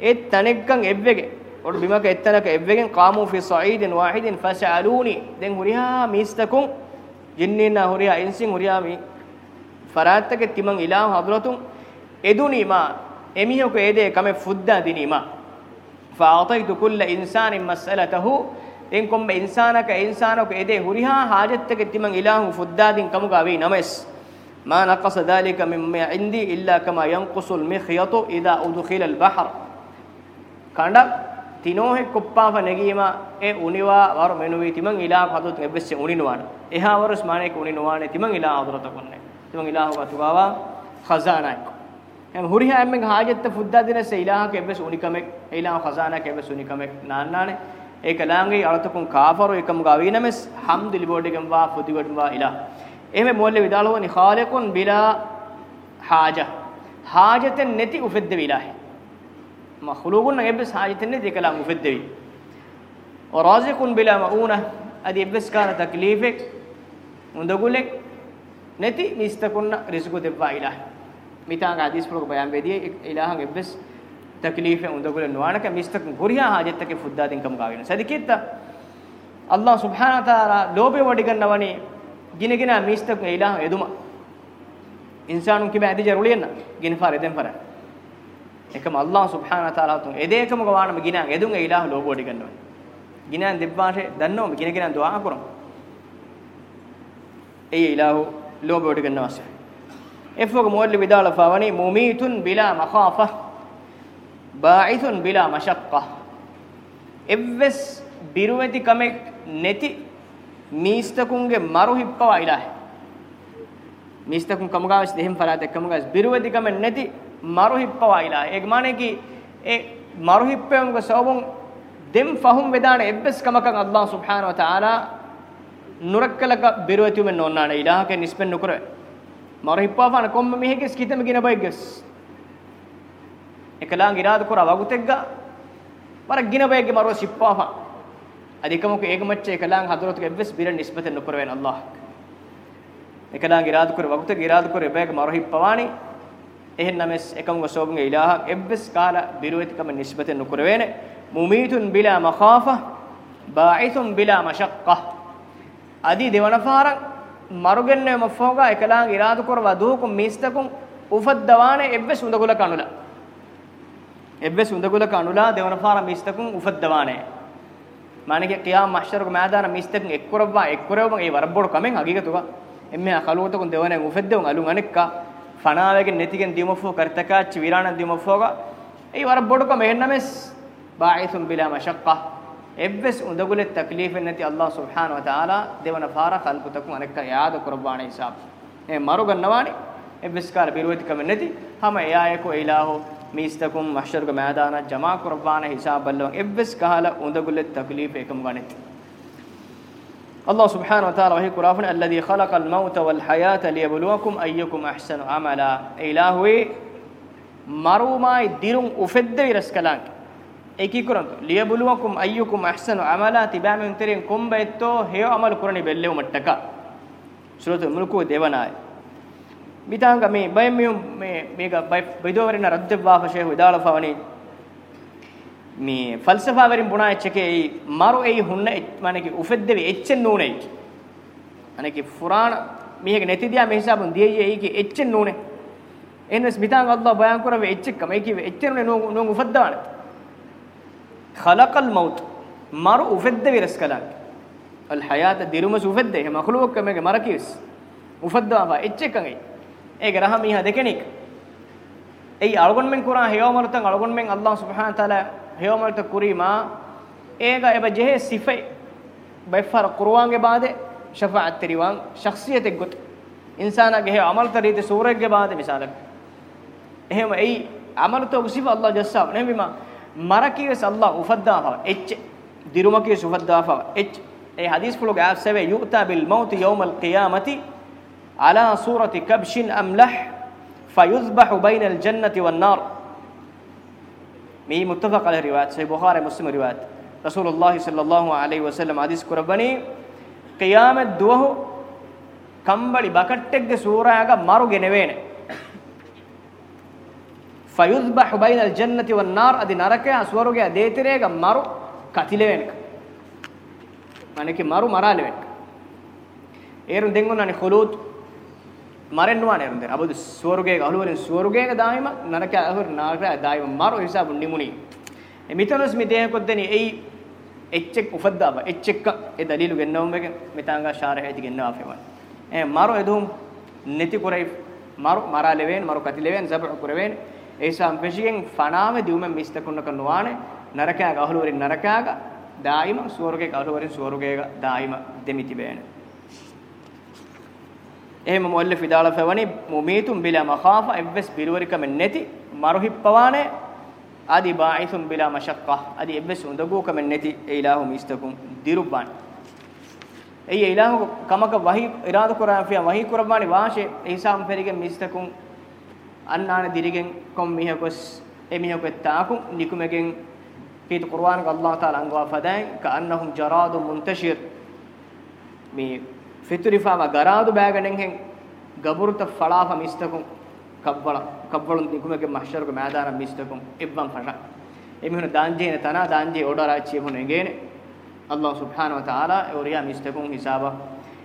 et eh, tanekkan evvege odu bimaka ettanaka evvegen qamu fi sa'idin wahidin fasaluni den huriha mistakun jinninna huriha insin huriha mi farattake timan ilahu hadratum eduni ma එමිහුක ඒ දේ කම ෆුද්දා දිනීම ෆාතයිතු කුල්ල ඉන්සානින් මස්අලතහු එන් කොම්බ ඉන්සානක ඉන්සානක ඒ දේ හුරිහා හාජත්තක තිමන් ඉලාහු ෆුද්දා දින් කමුග අවේ නමස් මා නකස ذلك මිම්ම ඉන්දි ඉල්ලා කම යන්කුසුල් මිඛයතු ඉදා උදුඛිල අල් බහර් කණ්ඩ තිනෝහෙ කොප්පාව නැගීම ඒ උනිවා වර මෙනුවේ තිමන් ඉලා පදුත් එබ්බෙස් උනිනවාන එහා වරස් මානේ කුනිනවානේ තිමන් ඉලා ආදරතකුන්නේ තිමන් ඉලාහු වතුගාවා ඛසානායි එම් හුරිහා එම්මෙන් හාජත්ත ෆුද්දා දිනස ඉලාහ කෙබ්බස් උනිකමෙක් ඉලාහ ඛසානා කෙබ්බස් උනිකමෙක් නාන්නානේ ඒ කලාංගේ අලතකුන් කාෆරු එකම ගාවී නමස් හම්දුලි බෝඩිගම් වා ෆුදිවඩ් වා ඉලා එහෙම මොල්ලේ විදාලෝනි خالقුන් බිලා හාජ හාජතෙන් නැති උෆෙද්ද විලාහි මහලුගුන් එබ්බස් හාජතෙන් නැති කලාං උෆෙද්ද වි රාසිකුන් බිලා මඋනා අදි එබ්බස් කාන තක්ලීෆෙක් උඳගුලෙක් නැති මිස්තකුන්න රිසුකු දෙව්වා ඉලාහි මිතාංග හදීස් වලක බයන් වෙදී ඉලාහන් එබ්බස් තක්ලීෆෙන් උඳගුල නොවනක මිස්තක ගොරියා හාජත්තක ෆුද්දාදින් කම ගාගෙන සදිකෙත්ත අල්ලාහ් සුබ්හානහු තාලා ලෝභය වඩිගන්නවනි ගිනගෙන මිස්තක ඉලාහන් එදුමා ඉන්සානුන් කිබ ඇදි ජරුලියන්න ගිනපාර එදෙන් පර එකම අල්ලාහ් සුබ්හානහු තාලා තුන් එදේකම ගවානම ගිනන් එදුන් ඉලාහ ලෝභ වඩිගන්නවනි ගිනන් දෙබ්බාෂේ දන්නවම ගිනගෙන දුආ කරමු ඒ ඉලාහ ලෝභ වඩිගන්නවස්සේ ಎಫ್ಫಗ ಮೋರ್ಲಿ ಬಿದಾಳ ಫವನಿ ಮುಮೀತುನ್ ಬಿಲಾ ಮಖಾಫ ಬಾಯಿಸುನ್ ಬಿಲಾ ಮಶಕ್ಕ ಎವ್ವೆಸ್ ಬಿರುವೆತಿ ಕಮೆಕ್ ನೆತಿ ಮೀಸ್ತಕುಂಗೆ ಮರು ಹಿಪ್ಪವ ಇಲಾಹ ಮೀಸ್ತಕುಂ ಕಮಗಾಸ್ ದೆಹಂ ಫರಾತೆ ಕಮಗಾಸ್ ಬಿರುವೆತಿ ಕಮೆಕ್ ನೆತಿ ಮರು ಹಿಪ್ಪವ ಇಲಾಹ ಏಗ್ ಮಾನೆ ಕಿ ಏ ಮರು ಹಿಪ್ಪೆಂಗ ಸೋಬಂ ದೆಂ ಫಹುಂ ವೆದಾಣ ಎವ್ವೆಸ್ ಕಮಕಂ ಅಲ್ಲಾಹ್ ಸುಬ್ಹಾನಹು ವ ತಆಲಾ ನುರಕ್ಕಲಕ ಬಿರುವೆತಿ ಮೆನ್ ನೋನ್ನಾಣ ಇಲಾಹಕ್ಕೆ ನಿಸ್ಪೆನ್ ನುಕರೆ ಮರ ಹಿಪ್ಪಾಫಾನ ಕೊಮ್ಮ ಮಿಹೆಗೆಸ್ ಕಿತಮ ಗಿನ ಬೈಗೆಸ್ එකලාං ඉරාද කර අවගුතෙක්ගා මර ගින බයගේ මරව සිප්පාවා අධිකමක ඒකමච්ච එකලාං හදරතුක එවස් බිර නිස්බත නොකර වෙන අල්ලාහ් එකලාං ඉරාද කර වගුතෙක් ඉරාද කර එබයක මර හිප්පවානි එහෙන් නමස් එකම වසෝබුගේ ඉලාහක් එවස් කාලා බිරුවතිකම නිස්බත නොකර වෙන මුමීතුන් බිලා මඛාෆා බායිතුන් බිලා මශක්කා අදී දෙවන පාරක් ಮರುಗೆನ್ನೆ ಮಫೋಗ ಎಕಲಾಂಗ್ ಇರಾದು ಕೊರವ ದೂಕು ಮೀಸ್ತಕು ಉಫದ್ ದವಾನೆ ಎವ್ವೆ ಸುಂದಗುಲ ಕಾಣುಲ ಎವ್ವೆ ಸುಂದಗುಲ ಕಾಣುಲ ದೇವನ ಫಾರ ಮೀಸ್ತಕು ಉಫದ್ ದವಾನೆ ಮಾನಿಗೆ ಕಿಯಾ ಮಹ್ಶರ್ಗ ಮಾದಾನ ಮೀಸ್ತಕು ಎಕ್ಕುರವ್ವ ಎಕ್ಕುರವ ಈ ವರಬ್ಬೊಡು ಕಮೆಂಗ್ ಹಗೀಗತುಗ ಎಮ್ಮೆ ಕಲುವತಕು ದೇವನೆ ಉಫದ್ದೆವು ಅಲು ಅನಿಕ್ಕ ಫನಾವೆಗೆ ನೆತಿಗೆನ್ ದಿಮಫೋ ಕರ್ತಕ ಚಿವಿರಾಣ ದಿಮಫೋಗ ಈ ವರಬ್ಬೊಡು ಕಮೆ ಹೆಣ್ಣಮೆಸ್ ಬಾಯಿಸುಂ ಬಿಲಾ ಮಶಕ್ಕಾ එබ්බස් උදගුල තක්ලීෆෙන් නැති අල්ලාහ් සුබ්හාන ව තාලා දෙවන පාර කල්පතකු අනක යාද කුර්බාන හිසාබ් මේ මරු ගන්නවානි එබ්බස් කාර බිරුවති කම නැති හැම එයායකෝ ඊලාහෝ මිස්තකුම් මහෂර්ග මෑදාන ජමා කුර්බාන හිසාබ් බල්ලොන් එබ්බස් කහල උදගුල තක්ලීෆ එකම ගණිත الله سبحانه وتعالى وهي قرآن الذي خلق الموت والحياة ليبلوكم أيكم أحسن عملا إلهي مروما ديرون أفد رسكلانك ඒකී කරන්තු ලියබුලුවකුම් අයියුකුම් අහ්සනු අමලා තිබෑමෙන් තෙරෙන් කොම්බෙත්තෝ හේව අමල් කරණි බෙල්ලෙව මට්ටක සූරතුල් මුල්කු දේවනාය මිතාංග මේ බය මේ මේක බයිදෝවරින රද්දවා ෆෂේ විදාලෆවනි මේ ෆල්සෆා වරින් පුණා එච්චකේ මරු එයි හුන්න মানে කි උෆෙද්දෙවි එච්චෙන් නූනේ අනේ කි ෆුරාන මේක නැතිදියා මේ හිසබුන් දියේ ඒකේ එච්චෙන් නූනේ එන්නස් මිතාංග අල්ලාහ් බයන් කරවෙ එච්චකම ඒකේ එච්චෙන් නූ නූ උෆද්දානේ خلق الموت මර උෆෙද්ද විරස් කලක් අල් හයාත දිරුමස් උෆෙද්ද එහෙම අකුලුවක් මේක මර කිස් උෆද්දවා එච්චකන් ඒ ඒක රහමීහා දෙකෙනෙක් ඒ අල්ගොන් මෙන් කුරා හේවමරතන් අල්ගොන් මෙන් අල්ලාහ් සුබ්හාන තාලා හේවමරත කුරීමා ඒක එබ ජෙහෙ සිෆේ බයිෆර කුරවාන්ගේ බාදේ ෂෆාඅත් තිරිවාන් ශක්සියතෙක් ගොත් ඉන්සානගේ හේ අමල්ත රීති සූරෙක්ගේ බාදේ මිසාලක් එහෙම ඒ අමල්ත උසිෆ අල්ලාහ් ජස්සාව නෙමෙයි මා marakiwes allah ufaddafa ech dirumakiwes ufaddafa ech e hadis fulog af seve yu'ta bil maut yawm al qiyamati ala surati kabshin amlah fayuzbahu bayna al jannati wan nar mi muttafaq alayhi riwayat sahih bukhari muslim riwayat rasulullah sallallahu alayhi wasallam hadis kurabani qiyamat duwahu kambali bakattege suraga maru genewene ಫಯುದ್ಬಹು ಬೈನಲ್ ಜನ್ನತಿ ವನ್ ನಾರ್ ಅದಿ ನರಕೆ ಅಸ್ವರುಗೆ ಅದೇತಿರೇಗ ಮರು ಕತಿಲೆವೆನ್ಕ ಮನಕ್ಕೆ ಮರು ಮರಾಲೆವೆನ್ಕ ಏರು ದೆಂಗು ನಾನು ಖುಲೂದ್ ಮರೆನ್ನುವಾನೆ ಇರುಂದೆ ಅಬದು ಸ್ವರುಗೆ ಅಹಲುವರೆ ಸ್ವರುಗೆ ದಾಯಿಮ ನರಕೆ ಅಹುರ್ ನಾರಕೆ ದಾಯಿಮ ಮರು ಹಿಸಾಬು ನಿಮುನಿ ಮಿತನಸ್ ಮಿದೇಹ ಕೊದ್ದನಿ ಏಯ್ එච්චෙක් උපද්දාබ එච්චෙක්ක ඒ දලීලු ගෙන්නවම එක මෙතාංගා ශාර හැටි ගෙන්නවා ෆෙවන් එ මාරු එදුම් නැති කරයි මාරු මරා ලෙවෙන් මාරු කති ලෙවෙන් සබහ කරවෙන් ඒසම් පෙෂියෙන් ෆනාමෙ දිවුමෙන් මිස්තකුන්නක නොවානේ නරකයාග අහලුවරින් නරකයාග දායිම ස්වර්ගයක අහලුවරින් ස්වර්ගයක දායිම දෙමිති බෑන එහෙම මොල්ලෙ ෆිදාලා ෆවනි මුමීතුම් බිලා මඛාෆ එවස් බිරවරිකම නැති මරුහිප්පවානේ আদি බායිසුම් බිලා මශක්කා আদি එවස් උඳගෝකම නැති ඒලාහු මිස්තකුම් දිරුබ්බන් ඒ ඒලාහු කමක වහී ඉරාද කුරාන් ෆියා වහී කුරබ්බානි වාෂේ ඒසම් පෙරිගේ මිස්තකුම් අන්නාන දිරිගෙන් කොම් මිහකොස් එමිහකොත්තාකු නිකුමගෙන් කීත කුර්ආන් ක අල්ලාහ් තාලා අංගවා ෆදායි කඅන්නහුම් ජරාදු මුන්තෂිර් මේ ෆිතුරිෆාම ගරාදු බෑගණෙන් හෙන් ගබුරුත ෆලාෆ මිස්තකුම් කබ්බල කබ්බලුන් නිකුමගෙන් මහෂර්ක මෑදාන මිස්තකුම් ඉබ්බම් ෆෂා එමිහුන දාන්ජේන තනා දාන්ජේ ඕඩරාච්චිය මොනෙගේනේ අල්ලාහ් සුබ්හානහු වතාලා ඔරියා මිස්තකුම් හිසාබා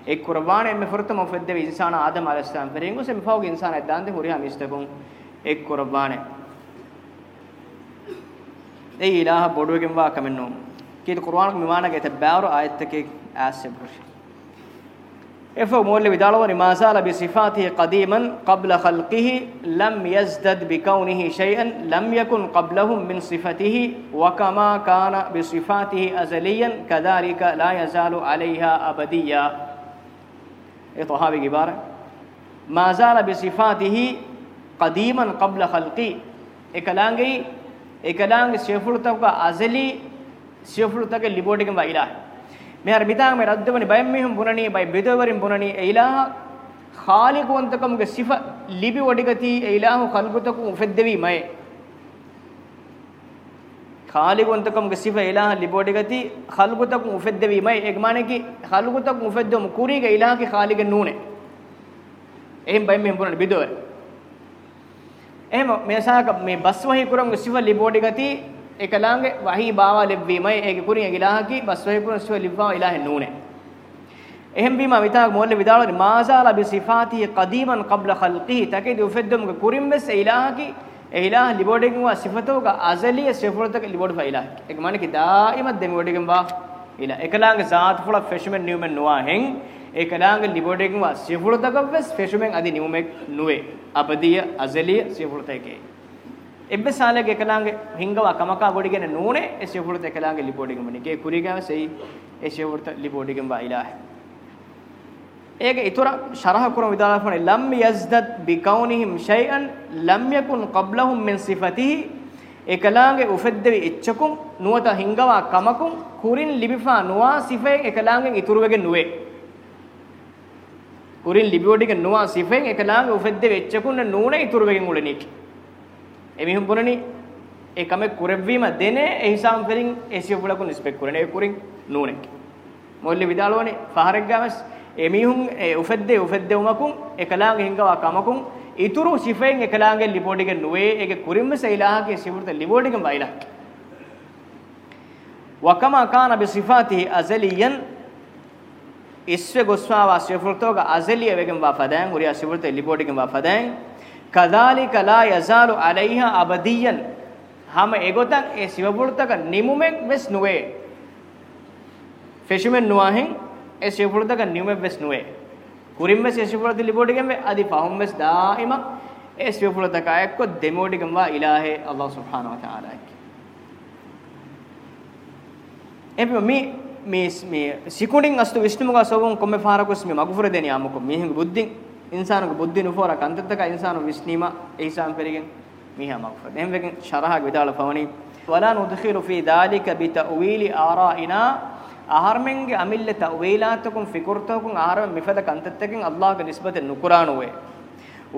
e qur'an emme furta mufadde ve insana adam alayhissalam ferengu se mfauge insana edande huri hamistakun e qur'an e ilaha bodugen wa kamennu kil qur'an mimana ge tabaru ayat ke asebur efa molle vidalo ni masala bi sifatihi qadiman qabla khalqihi lam yazdad bi kaunihi shay'an lam yakun qablahum min sifatihi wa kama kana bi sifatihi azaliyan kadhalika la yazalu alayha abadiyya ඒ තහාවිගේ ඉබාරා මාසාල බිසිෆාතිහි කදීමන් قبل خلقي එකලාංගෙයි එකලාංගෙ සියෆුරුතක අසලි සියෆුරුතක ලිබෝඩිකම් වයිලා මෙහර මිතාම රද්දවනි බයම් මිහම් පුනණී බය බෙදවරින් පුනණී ඒලා خالق වන්තකම්ගේ සිෆ ලිබි වඩිගති ඒලාහු කල්ගතකු උෆෙද්දවි මයේ ಖಾಲಿಗುಂತಕಂ ಸಿಫ ಇಲಾಹ ಲಿಬೋಡಿಗತಿ ಖಲ್ಗುತಕ್ ಮುಫೆದ್ದವಿ ಮೈ ಎಗ್ಮಾನೆಕಿ ಖಲ್ಗುತಕ್ ಮುಫೆದ್ದಮ ಕುರಿಗೆ ಇಲಾಹಕ್ಕೆ ಖಾಲಿಗೆ ನೂನೆ එහෙම බයි මෙහෙම පුරන්නේ බිදවර එහෙම මේසාක මේ bus වහි කුරම් Shiva ලිබෝඩි ගති එකලාංග වහි බාවා ලැබීමයි ඒක කුරින් එගිලාහකි bus වහි කුරම් Shiva ලිබ්වා ඉලාහ නූනේ එහෙම බීම විතා මොල්ල විදාලනි මාසාලා බි සිෆාති කදීමන් ක්බ්ල ඛල්කිහි තකේ දුෆෙද්දම් කුරින් බස් ඉලාහකි إله لبودك ما صفته أزلية صفرتك لبود فإله إكمان كدائما دمودك ما إله إكلانك ذات فلا فشمن نيومن نواهن إكلانك لبودك ما صفرتك بس فشمن أدي نيومك نوي أبدية أزلية صفرتك එබ්බසාලක එකලංග හිංගව කමකා ගොඩගෙන නූනේ ඒ ෂෙවුරුත එකලංග ලිපෝඩිගම නිකේ කුරිගම සෙයි ඒ ෂෙවුරුත ලිපෝඩිගම වයිලා ඒගේ ඊතර ශරහ කරන විදාලාපන ලම් යස්දත් බිකවුනිහිම් ෂයිඅන් ලම් යකුන් ක්බ්ලහුම් මින් සිෆතිහි එකලාගේ උෆෙද්දවි එච්චකුම් නුවත හිංගවා කමකුම් කුරින් ලිබිෆා නුවා සිෆෙන් එකලාගෙන් ඉතුරු වෙගෙ නුවේ කුරින් ලිබියෝඩික නුවා සිෆෙන් එකලාගේ උෆෙද්දවි එච්චකුම් නූණ ඉතුරු වෙගෙන් උලෙනික් එමිහුම් පුරණි එකම කුරෙව්වීම දෙනේ එහිසම් පෙරින් එසිය පුලකුන් ස්පෙක් කුරණේ කුරින් නූණෙක් මොල්ලි විදාලෝනේ ෆහරක් ගාමස් එමිහුන් උෆද්දේ උෆද්දෙවුමකුන් එකලාගේ හිංගවා කමකුන් ඉතුරු සිෆෙන් එකලාගේ ලිබෝඩික නුවේ ඒක කුරිම්ම සෛලාහගේ සිවුරත ලිබෝඩිකම වයිලා වකම කාන බිසිෆාති අසලියන් ඉස්වේ ගොස්වා වාස්ය ෆුර්තෝග අසලිය වෙගම් වෆදෑන් උරියා සිවුරත ලිබෝඩිකම වෆදෑන් කදාලික ලා යසාලු අලයිහා අබදියන් හැම එගොතන් ඒ සිවුරතක නිමුමෙන් වෙස් නුවේ ෆෙෂිමෙන් නුවාහෙන් ඒ සිවුපුරදක නිවෙබ්ස් නුවේ කුරිම්මස් ඒ සිවුපුරද ලිබෝඩිගම්වේ අදි ෆහුම්මස් දායිම ඒ සිවුපුරදක එක්ක දෙමෝඩිගම් වා ඉලාහේ අල්ලාහ් සුබ්හානහු වතාලා එබි මේ මේ මේ සිකුණින් අස්තු විෂ්ණුමගා සෝවම් කොම්මෙ ෆාරකොස් මේ මගුෆර දෙනියා මොක මේහිඟ බුද්ධින් ඉන්සානක බුද්ධි නුෆෝර කන්තත්තක ඉන්සාන විෂ්ණීම ඒසම් පෙරිගෙන් මීහා මගුෆර දෙම් වෙගෙන් ශරහක් විදාලා ෆවණී ولا ندخل في ذلك بتأويل آرائنا ಆಹಾರ್ಮೆಂಗೆ ಅಮಿಲ್ಲತ ವೈಲಾತಕುಂ ಫಿಕುರ್ತಕುಂ ಆಹಾರ ಮಿಫದ ಕಂತತ್ತಕಿಂ ಅಲ್ಲಾಹ್ಗೆ ನಿಸ್ಬತೆ ನುಕುರಾನುವೆ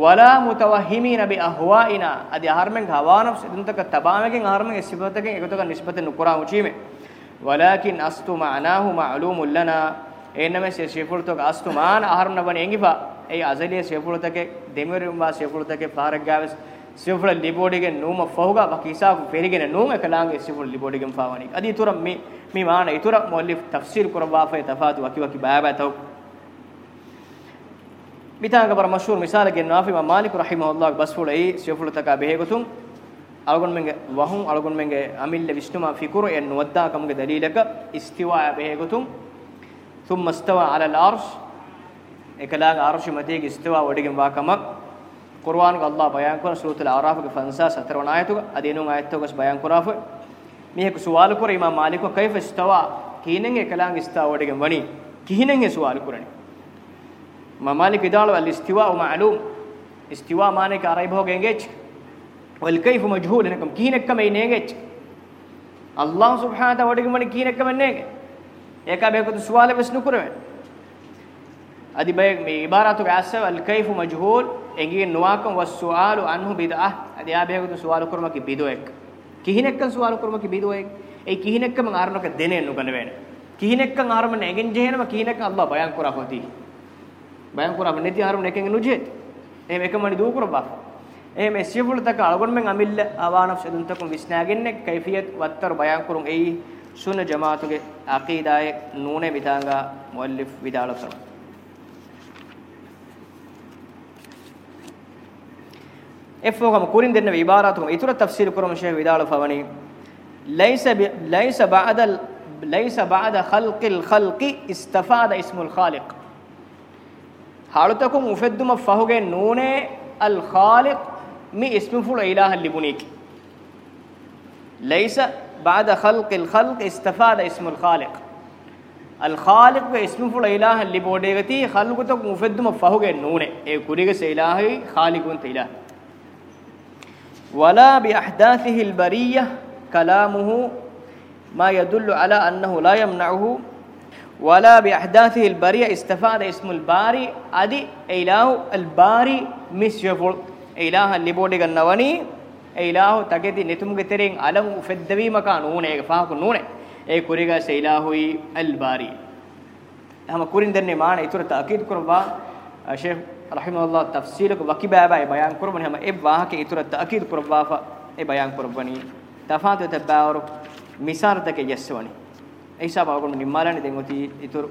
ವಲಾ ಮುತವಹಿಮೀನ ಬಿ ಅಹ್ವಾಯಿನ ಅದಿ ಆಹಾರ್ಮೆಂಗೆ ಹವಾನಫ್ಸ್ ಇದಂತಕ ತಬಾಮಗಿಂ ಆಹಾರ್ಮೆಂಗೆ ಸಿಬತಕಿಂ ಎಗತಕ ನಿಸ್ಬತೆ ನುಕುರಾ ಉಚೀಮೆ ವಲಾಕಿನ್ ಅಸ್ತು ಮಅನಾಹು ಮಅಲೂಮುಲ್ ಲನಾ ಏನಮೆ ಶೇಫುಳ್ತಕ ಅಸ್ತು ಮಾನ ಆಹಾರ್ನ ಬನೆ ಎಂಗಿಫಾ ඒ අසලිය සියපුලතකේ දෙමරුම්වා සියපුලතකේ පාරක් ගාවස් සියපුල ලිබෝඩිගේ නූම ෆහුගා බකිසා ෆෙරිගෙන නූම කලාගේ සියපුල ලිබෝඩිගෙන් ෆාවනි අදී තුරම් මේ mi maana itura muallif tafsir kurwa fa tafatu akiwa kibaba taw mitanga bar mashhur misal gen nafi ma malik rahimahullah bas fulai sefulu taka behegutum algon menge wahun algon menge amille vishtuma fikuru en nuwadda kamge dalilaka istiwa behegutum thumma istawa ala al arsh ekalaga arsh matige istiwa odigem wakamak qur'an ga allah bayan kurana suratul araf ge fansa 17 ayatu adinu ayatu gas bayan kurafu මිහෙකු සුවාල කර ඉමාම් මාලිකෝ කයිෆ ස්තවා කීනෙන් එකලාන් ස්තාවඩගෙන් වණි කිහිනෙන් සුවාල කරණි මා මාලික ඉදාලව අල් ඉස්තිවා උ මഅලූම් ඉස්තිවා මානේ ක අරයිබ හොගෙන්ගෙච් වල් කයිෆ මජහූල් එනකම් කිහිනෙක්කම ඉනේගෙච් අල්ලාහ් සුබ්හානහු තවඩගෙන් වණි කිහිනෙක්කම නේගෙ ඒක බේකතු සුවාල වෙස් නුකරවෙන්නේ අදි බය මේ ඉබාරතු ගැස්සව අල් කයිෆ මජහූල් එංගින් නුවාකම් වස් සුවාලු අන්හු බිදා අදි ආ බේකතු සුවාල කරමකි බිදෝ එක්ක කිහිනෙක්කන් සුවාල කුරුමක බීදුවෙන් ඒ කිහිනෙක්කම ආරණක දෙනෙන්නු ගනවැන කිහිනෙක්කන් ආරමන එගෙන් ජේනම කිහිනෙක් අල්ලා බයං කරහොති බයං කරම නැති ආරමන එකෙන් නුජෙත් එහෙම එකමනි දූ කරබා එහෙම එසියපුල තක අලගොන් මෙන් අමිල්ල ආවානක් සදුන්තකම් විස්නාගෙන්නේ කයිෆියත් වත්තර බයං කරුන් එයි සුන ජමාතුගේ අකීදායේ නූනේ විදාංගා මුල්ලිෆ් විදාලා කරනවා efogam kurin denne ibaratugam itura tafsir kurum sheikh vidalu fawani laysa laysa ba'da laysa ba'da khalqil khalqi istafada ismul khaliq halutakum ufedduma fahuge nune al khaliq mi ismu ful ilaha libunik laysa ba'da khalqil khalq istafada ismul khaliq الخالق اسم فل اله اللي بوديغتي خلقتك مفدم فهوغ نونه اي كوريغ سيلاهي خالق انت اله ولا بأحداثه البرية كلامه ما يدل على أنه لا يمنعه ولا بأحداثه البرية استفاد اسم الباري أدي إله الباري مسيفول إله اللي بودي غنواني إله تجدي نتمك ترين علم فدبي مكان نونه فاهك نونه ඒ කුරිගස ඉලාහුයි අල්බාරි හැම කුරින් දෙන්නේ මාන ඊතර තකීද් කරවා Sheikh rahimahullah tafsiruk wakibaba e bayan kurban hama e wahake itura taakid kurbafa e bayan kurbani tafatu tabawru misar take yeswani eisa bagun nimmalani dengoti itur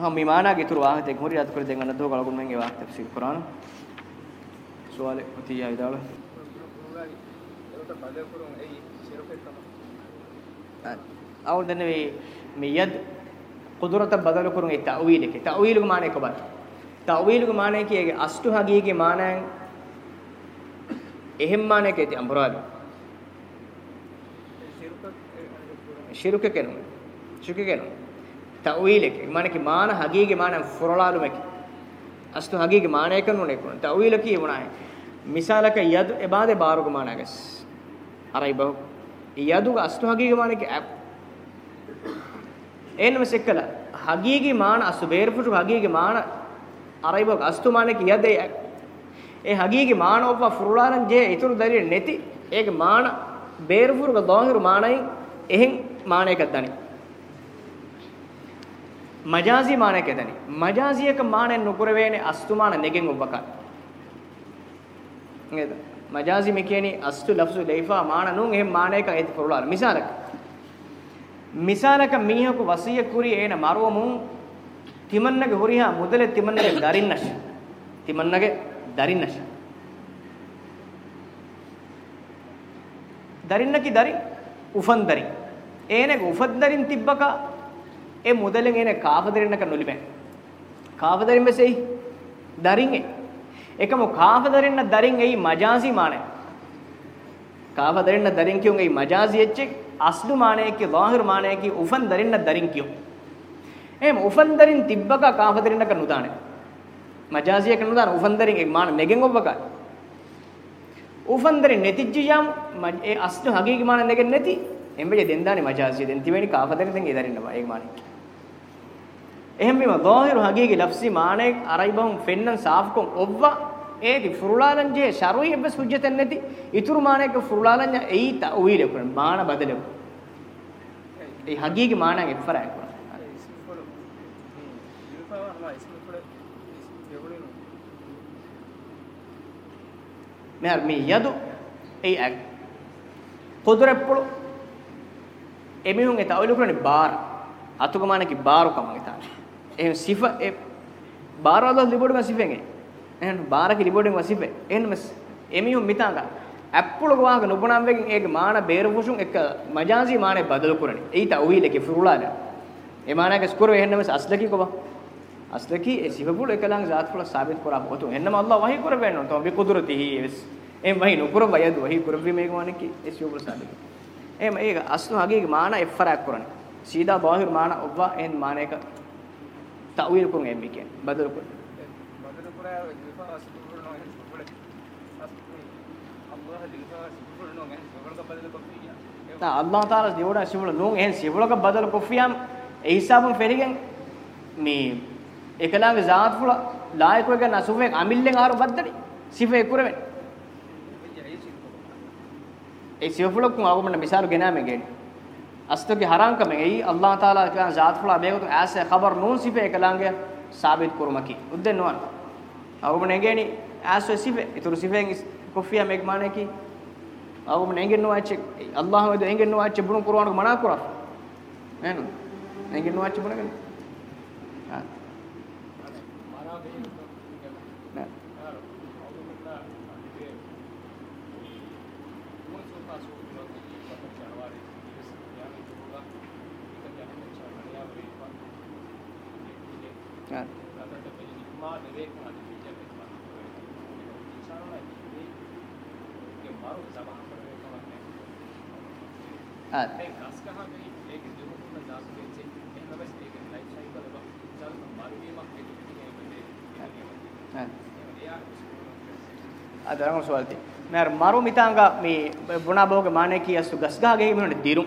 hum imana ge itur wahate gori rat kur dengan do galagun menge wah tafsir qur'an suale utiya idala අවුල් දෙන්නේ මේ යද් ಕುದುರತ ಬದಲು ಕುರುಂ ಈ ತಾವೀಲಿಗೆ ತಾವೀಲಿಗೆ ಮಾನೆ ಕೊಬತ್ ತಾವೀಲಿಗೆ ಮಾನೆ ಕಿಯಗೆ ಅಷ್ಟು ಹಗೀಗೆ ಮಾನೆ එහෙම මානේ කේති අම්බරාලි ශිරුක කෙනු ශිරුක කෙනු තවීලක මානේ මාන හගීගේ මාන ෆොරලාලු මෙක අස්තු හගීගේ මානේ කනුනේ කන තවීල කී මොනායි මිසාලක යද් එබාදේ බාරුග මානගස් අරයි බහු යදුග අස්තු හගීගේ මානේ එන්නම සෙක්කල හගීගේ මාන අසුබේරපුටු හගීගේ මාන අරයිබක අස්තුමානේ කියදේ ඒ හගීගේ මාන ඔප ෆුරුලාරන් ජේ ඉතුරු දරිය නැති ඒක මාන බේරපුරුක දෝහිරු මානයි එහෙන් මානයක දනි මජාසි මානයක දනි මජාසියක මානෙන් නුකර වේනේ අස්තුමාන නෙගෙන් ඔබක නේද මජාසි මෙකේනි අස්තු ලෆ්සු ලයිෆා මාන නුන් එහෙන් මානයක ඇති ෆුරුලාර මිසාරක මිසාලක මීහකු වසිය කුරි ඒන මරවමුන් තිමන්නගේ හොරිහා මුදලේ තිමන්නගේ දරින්නෂ තිමන්නගේ දරින්නෂ දරින්නකි දරි උෆන් දරි ඒනෙක උෆත් දරින් තිබ්බක ඒ මුදලෙන් ඒනේ කාව දරින්නක නොලිබෙන් කාව දරින් මෙසෙයි දරින් ඒ එකම කාව දරින්න දරින් එයි මජාසි මානේ කාව දරින්න දරින් කියුන් එයි මජාසි එච්චෙක් අස්ලු මානයකි ظාහිර් මානයකි උෆන් දරින්න දරින් කියෝ එහෙම උෆන් දරින් තිබ්බක කාෆදරින්නක නුදාන මජාසියක නුදාන උෆන් දරින් ඒ මාන නෙගෙන් ඔබක උෆන් දරින් නැතිජ්ජියම් ඒ අස්ලු හගීකි මාන නෙගෙන් නැති එම්බේ දෙන්දානේ මජාසිය දෙන් තිවෙනි කාෆදරින් දෙන් ඒ දරින්න බා ඒ මානෙක් එහෙම බිම ظාහිර් හගීකි ලෆ්සි මානයක අරයිබම් ෆෙන්නන් සාෆ්කොම් ඔබ්වා ඒදි ෆුරුලාලංජේ ශරුයි එබ්බස් හුජ්ජතෙන් නැති ඉතුරු මානක ෆුරුලාලංජ එයි තවීල කරන මාන බදලෙ ඒ හගීගේ මානක එක්ෆරයක් කරන මෙහර් මේ යදු ඒ අග කොදරප්පුළු එමිහුන් ඒ තවීල කරන බාර අතුක මානකේ බාරු කමගේ තාන එහෙම සිෆ ඒ බාරවල ලිබොඩුම සිෆෙන්ගේ එහෙනම් බාරක රිබෝඩින් වසිබේ එහෙනම් මස් එමියු මිතාංග ඇප්පුල ගවාග නුබුණම්බෙන් ඒක මාන බේරපුෂුන් එක මජාසි මානේ බදලු කරණි ඒ තවීලකේ ෆුරුලාද ඒ මානක ස්කෝර එහෙනම් මස් අස්ලකි කොබා අස්ලකි ඒ සිවපුල එකලං ذات ෆුල සාබිත කරා බොතු එහෙනම් අල්ලාහ් වහී කර බෑනෝ තෝ බි කුදුරතිහි එස් එම් වහී නුකර වයද වහී කර බි මේක මානේ කි ඒ සිවපුල සාබිත එම් ඒක අස්නු හගේ මාන එෆරක් කරණි සීදා බාහිර මාන ඔබ්වා එහෙන් මානේක තවීල් කරුන් එම් කියන්නේ බදලු කර බදලු කර තා අල්ලාහ් තාලා දෙවඩ සිවුල නුන් එහෙන් සිවුලක බදල කුෆියම් ඒ හිසාබුන් ෆෙරිගෙන් මේ එකලාගේ ذات ෆුල ලායක වෙක නසුමේ අමිල්ලෙන් ආර බද්දලි සිෆේ කුරවෙන් ඒ සිවුල කුන් ආගමන මිසාල ගෙනාමේ ගෙඩි අස්තෝගේ හරංකමෙන් ඒ අල්ලාහ් තාලා කියන ذات ෆුල මේකතු ඈසේ خبر නුන් සිෆේ එකලාගේ සාබිත් කුරුමකි උද්දෙන් නොවන ආගමන ගෙණි ඈසේ සිෆේ ඊතුරු සිෆෙන් කුෆියම් එක් මානේ කි ಅವಮನೆ ಎಂಗೆನ್ನು ವಾಚೆ ಅಲ್ಲಾಹ್ ವೆದು ಎಂಗೆನ್ನು ವಾಚೆ ಬುಣು ಕುರಾನ್ ಮನಾ ಕುರಾ ಏನು ಎಂಗೆನ್ನು ವಾಚೆ ಬುಣ ಗನ್ ಮಾರು ಜಮಾ හරි. අදරම සුවල්ති. නර් මරු මිතාංග මේ බුණා බෝග මානේ කියස්සු ගස්ගාගේ මෙන්න දිරු.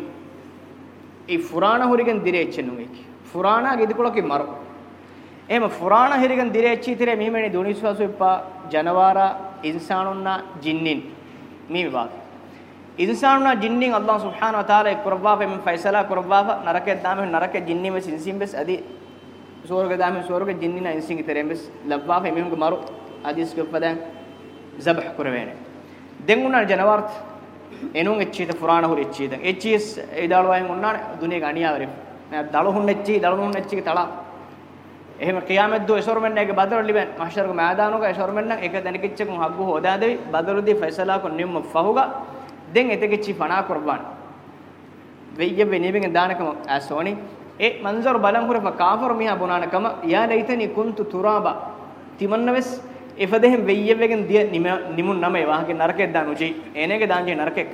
ඒ ෆුරාණ හොරිගෙන් දිරෙච්චෙනු එක. ෆුරාණා ගෙදකොලකේ මරු. එහෙම ෆුරාණ හොරිගෙන් දිරෙච්චි ඉතිරේ මෙහෙමනේ දුනිස්වාසු එපා ජනවාරා ඉන්සානුන්නා ජින්නින් මේ විවාදේ. ඉන්සානුනා ජින්නින් අල්ලාහ් සුබ්හානහු වතාලා ඉක්රවාෆෙ මෙන් ෆයිසලා කුරවාෆා නරකේ දාමෙ නරකේ ජින්නි මෙ සින්සින් බෙස් අදි සෝර්ග දාමෙ සෝර්ග ජින්නිනා ඉන්සින් ඉතරෙන් බෙස් ලබ්වාෆෙ මෙ හුගේ මරු අදිස් කුපදන් zebh kurwene den unar janawart enun echchita qur'ana hur echchita echchis idalwayen unnar dunie ganiyaware na dalu hun echchi dalu hun echchi tala එහෙම කියාමත් දෝ එසොර මෙන්නගේ බදර ලිබෙන් මහෂරක මෑදානුක එසොර මෙන්න එක දැනකිච්ච කුන් හග්ගු හොදා දෙවි බදරුදී ෆයිසලා කොන් නිම්ම ෆහුගා දැන් එතෙගෙච්චි ෆනා කුර්බාන් වෙయ్య වෙනෙවෙන් දානකම ඇසෝනි ඒ මන්සර් බලම් හුරප කාෆර් මිහා බොනානකම යා ලයිතනි කුන්තු තුරාබා තිමන්නවස් එපදෙහෙන් වෙయ్యවෙගෙන් දිය නිමුන් නම එවාගේ නරකෙක් දානුචි එනේගේ දාන්ජේ නරකෙක්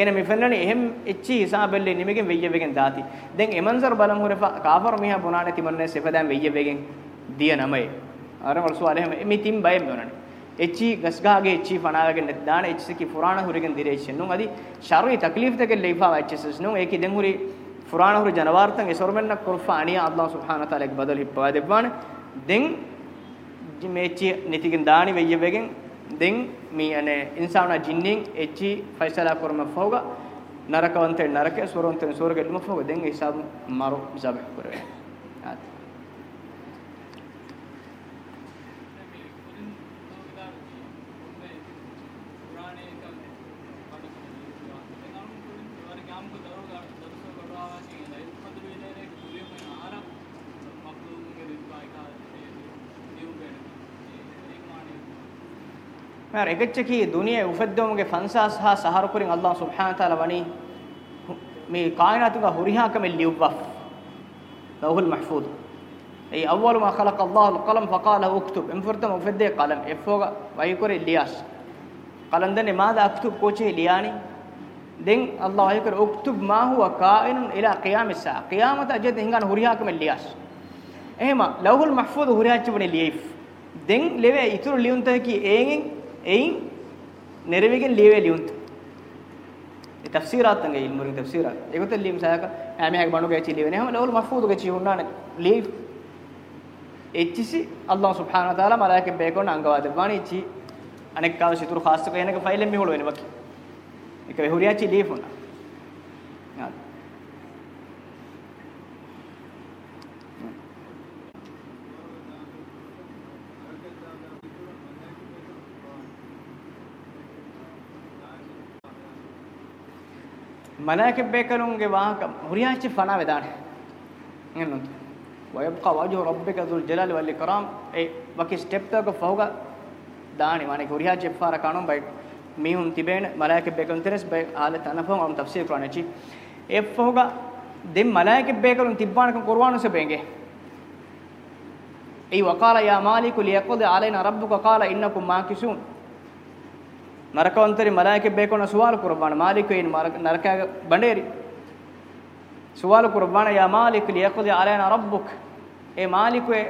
එන මෙෆෙන්නනේ එහෙම් එච්චි හිසාබෙල්ලේ නිමගෙන් වෙయ్యවෙගෙන් දාති දැන් එමන්සර් බලම් හුරප කාෆර් මිහා බොනානේ තිමන්නේ සෙපදන් වෙయ్యවෙගෙන් දිය නමයි අර වල්සු අලෙහෙම මේ තිම් බයෙන් බොනානේ එච්චි ගස්ගාගේ එච්චි පනාවගෙන දාන එච්චිකි ෆුරාන හුරිගෙන් දිරේෂන් නුන් අදි ශරුයි තක්ලිෆ් තකෙ ලේෆා එච්චිසස් නුන් ඒකි දෙන් හුරි ෆුරාන හුරි ජනවාර්තන් එසොරමෙන්න කුර්ෆානිය අල්ලාහ් සුබ්හානහු තාලා එක් බදල් හිප්පවා දෙවන දෙන් මේච්චි නිතිගෙන් දානි වෙయ్య වෙගෙන් දෙන් මේ අනේ ඉන්සානා ජින්නෙන් එච්චි ෆයිසලා කරම ෆෝගා නරකවන්තේ නරකේ සොරොන්තේ සොරගෙල්ම ෆෝගා දෙන් ඒසබ් මරු සබහ කරේ මෑර එකච්චකී දුනියේ උෆද්දෝමගේ ෆන්සාස් හා සහාරු කුරින් අල්ලාහ් සුබ්හානහු තාලා වනි මේ කායනාතුග හුරිහාකම ලියුබ්බෆ් ලෞහුල් මහ්ෆූද් ඒ අවවල මා خلق අල්ලාහ් القلم فقال اكتب එම්ෆර්තම උෆද්දේ قلم එෆෝග වයිකරේ ලියාස් قلم දන්නේ මාද අක්තුබ් කෝචේ ලියානි දෙන් අල්ලාහ් වයිකර උක්තුබ් මා හුව කායිනුන් ඉලා ඛියාමිස් සා ඛියාමත අජෙත් හිඟන හුරිහාකම ලියාස් එහෙම ලෞහුල් මහ්ෆූද් හුරිහාච්චුනේ ලියයිෆ් දෙන් ලෙවේ ඉතුරු ලියුන්තකී ඒගෙන් එයින් ನೆರವಿಗೆ ಲೇವೆಲಿಯುಂತ್ ඒ තෆ්සීරාත් අංගේ ඉල්මුරින් තෆ්සීරාත් ඒකත් ලියම් සයක ඈමහක් බණුගේ චිලිවෙන හැම ලවල් මහ්ෆූදුගේ චිහුන්නාන ලීව් එච්චිසි අල්ලාහ් සුබ්හානහු වතාලා මලායිකෙන් බේකොන් අංගවාද වණිචි අනෙක් කාල සිතුරු ખાસ කරගෙන එක ෆයිලෙන් මෙහුල වෙනවා කි එක වෙහුරියාචි ලීව් උනා ಮಲಾಯಿಕೆ ಬೇಕಲುಂಗೆ ವಾಹಕ ಹುರಿಯಾಚಿ ಫನಾ ವೆದಾಣೆ ಎಂಗನ್ನಂತ ವಯಬ್ಕ ವಜು ರಬ್ಬಿಕ ಜುಲ್ ಜಲಾಲ್ ವಲ್ ಇಕ್ರಾಮ್ ಏ ವಕಿ ಸ್ಟೆಪ್ ತಗ ಫೌಗ ದಾಣಿ ಮಾನೆ ಹುರಿಯಾಚಿ ಫಾರ ಕಾಣು ಬೈ ಮೀಹುನ್ ತಿಬೇಣ ಮಲಾಯಿಕೆ ಬೇಕಲುಂ ತೆರೆಸ್ ಬೈ ಆಲೆ ತನಫಂ ಅಮ್ ತಫ್ಸೀರ್ ಕುರಾನೆ ಚಿ ಏ ಫೌಗ ದಿಮ್ ಮಲಾಯಿಕೆ ಬೇಕಲುಂ ತಿಬ್ಬಾಣಕ ಕುರ್ವಾನು ಸೆ ಬೇಂಗೆ ಏ ವಕಾಲ ಯಾ ಮಾಲಿಕು ಲಿಯಕ್ದಿ ಅಲೈನ ರಬ್ಬುಕ ಕಾಲ ಇನ್ನಕುಂ ಮಾಕಿಸೂನ್ ನರಕ ಅಂತರಿ ಮಲಾಯಕ್ಕೆ ಬೇಕೋಣ ಸುವಾಲು ಕುರ್ಬಾನ ಮಾಲಿಕ ಏನು ನರಕ ಬಂಡೇರಿ ಸುವಾಲು ಕುರ್ಬಾನ ಯಾ ಮಾಲಿಕ್ ಲಿಯಖುದಿ ಅಲೈನ ರಬ್ಬುಕ್ ಎ ಮಾಲಿಕುವೆ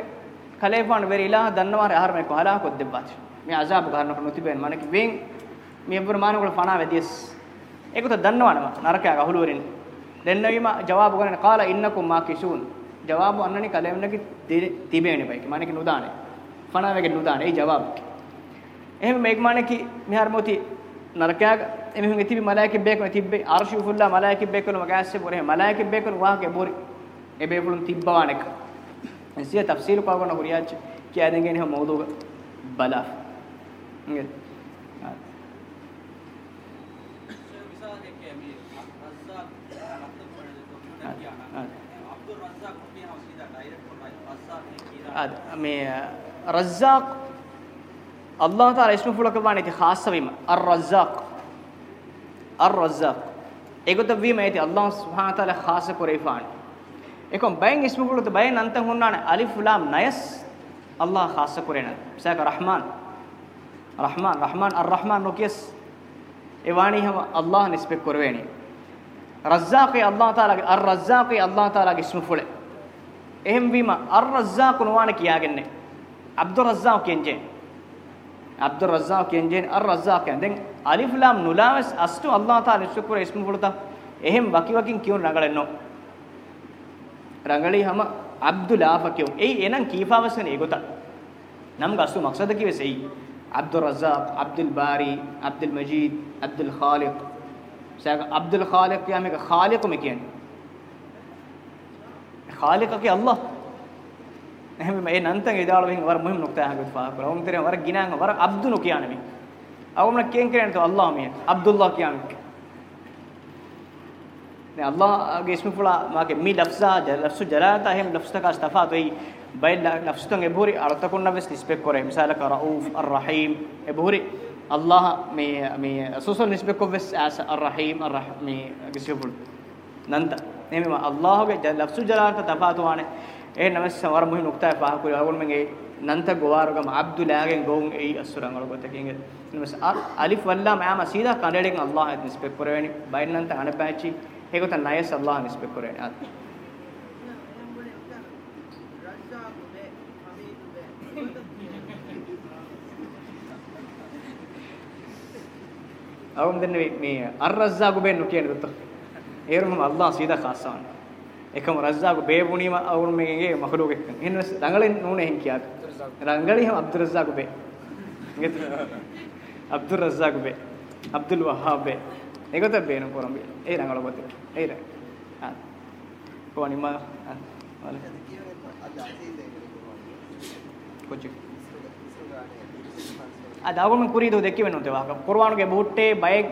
ಕಲೇಫಾನ್ ವೆರಿ ಇಲಾಹ ದನ್ನವಾರ ಯಾರ ಮೇಕು ಹಲಾ ಕೊದ್ದಿಬ್ಬಾತ್ ಮಿ ಅಜಾಬ್ ಗಾರ್ನ ನುತಿಬೇನ್ ಮನಕ್ಕೆ ವಿಂಗ್ ಮಿ ಎಬ್ಬರು ಮಾನುಗಳು ಫಣಾ ವೆದಿಯಸ್ ಏಕುತ ದನ್ನವಾನ ನರಕ ಆಗ ಹುಲುವರಿನ ದೆನ್ನವಿಮ ಜವಾಬು ಗನ ಕಾಲ ಇನ್ನಕುಂ ಮಾಕಿಶೂನ್ ಜವಾಬು ಅನ್ನನಿ ಕಲೇಮ್ನಗೆ ತಿಬೇಣಿ ಬೈಕ್ ಮನಕ್ಕೆ ನುದಾನೆ ಫಣಾವೆಗೆ ನುದಾನೆ ಈ ಜವಾಬಕ್ಕೆ එහෙම මේග්මානකි මිහර්මෝති නරකයාග එහෙම ඉතිවි මලායිකෙ බේකන තිබ්බේ අර්ෂි උෆුල්ලා මලායිකෙ බේකන මගාස්සේ බොරේ මලායිකෙ බේකන වාහකේ බොරි ඒ බේබුලුම් තිබ්බවානෙක එසිය තෆ්සීල් පාවන හුරියාච් කියා දෙන්නේ එහෙම මවුදුග බලා නේද මේ රස්සාක් අල්ලාහ් තාලා ඉස්ම ෆුල කරවාන ඉති ખાસවීම අර් රස්සාක් අර් රස්සාක් ඒකත වීම ඇති අල්ලාහ් සුබ්හාන තාලා ખાસ කරේෆාන ඒකම් බයෙන් ඉස්ම ෆුල ත බයෙන් අන්තං හොන්නාන අලිෆ් ලාම් නයස් අල්ලාහ් ખાસ කරේන සයක රහමාන් රහමාන් රහමාන් අර් රහමාන් නොකියස් ඒ වාණි හැම අල්ලාහ් නිස්පෙක් කරවේනි රස්සාකේ අල්ලාහ් තාලාගේ අර් රස්සාකේ අල්ලාහ් තාලාගේ ඉස්ම ෆුල එහෙම් වීම අර් රස්සාක් නොවන කියාගන්නේ අබ්දුර් රස්සාක් කියන්නේ අබ්දුර් රස්සාක් කියන්නේ අර් රස්සාක් කියන්නේ දැන් අලිෆ් ලාම් නුලාවස් අස්තු අල්ලාහ් තාලා ඉස්සුකුර ඉස්මු පුලත එහෙම් වකි වකින් කියුන් රඟලෙන්නෝ රඟලී හැම අබ්දුලාෆ කියෝ එයි එනං කීෆාවසන ඒගොත නම් ගස්සු මක්සද කිවෙ සෙයි අබ්දුර් රස්සාක් අබ්දුල් බාරි අබ්දුල් මජීද් අබ්දුල් ખાලික් සයක අබ්දුල් ખાලික් කියන්නේ ખાලික් මේ කියන්නේ ખાලිකගේ අල්ලාහ් එහෙම මේ නන්තන් ඉදාල වෙන් වර මුහිම් නුක්තා හංගුත් ෆා කර ඔම් තෙරෙන් වර ගිනාංග වර අබ්දුනු කියානේ මේ අවම කෙන් කරෙන් તો අල්ලාහ මේ අබ්දුල්ලාහ කියානේ නේ අල්ලාහගේ ඉස්ම ෆුලා මාගේ මි ලෆ්සා ලෆ්සු ජලාතා එහෙම ලෆ්ස් තක අස්තෆා තොයි බයි ලෆ්ස් තන් එබෝරි අර්ථකුන්න වෙස් නිස්පෙක් කරේ මිසාල කර රවුෆ් අර් රහීම් එබෝරි අල්ලාහ මේ මේ සුසල් නිස්පෙක් වෙස් ඇස් අර් රහීම් අර් රහීම් මේ ගිසියුල් නන්ත එහෙම අල්ලාහගේ ලෆ්සු ජලාතා තෆාතු වානේ e namassa war muhi nukta fa ko algon menge nanta gowaruga abdulagen goun ei asuran algo tekinge namassa alif walla ma ma sida kanadegen allah hat nispe koreni bain nanta anapachi hego tan nayas allah nispe koreni at අවුම් දෙන්නේ මේ අර රස්සාකු බෙන්නු කියන දුත ඒරුම අල්ලාහ් සීදා ખાસාන එකම රස්සාක බේබුණීම අවුන් මේකේ මහලෝක එක්ක එහෙනම් රංගලෙන් නෝනේ හෙන් කියාක රංගලේ අබ්දුල් රස්සාක බේ ගෙත අබ්දුල් රස්සාක බේ අබ්දුල් වහාබ් බේ ඒකත බේන කොරම් බේ ඒ රංගල කොට ඒ රංග ආ කොනිම වල කොච්චි අද අවුන් කුරීදෝ දෙක්කේ වෙනුත් ඒවා කොරවානුගේ බූට්ටේ බයෙක්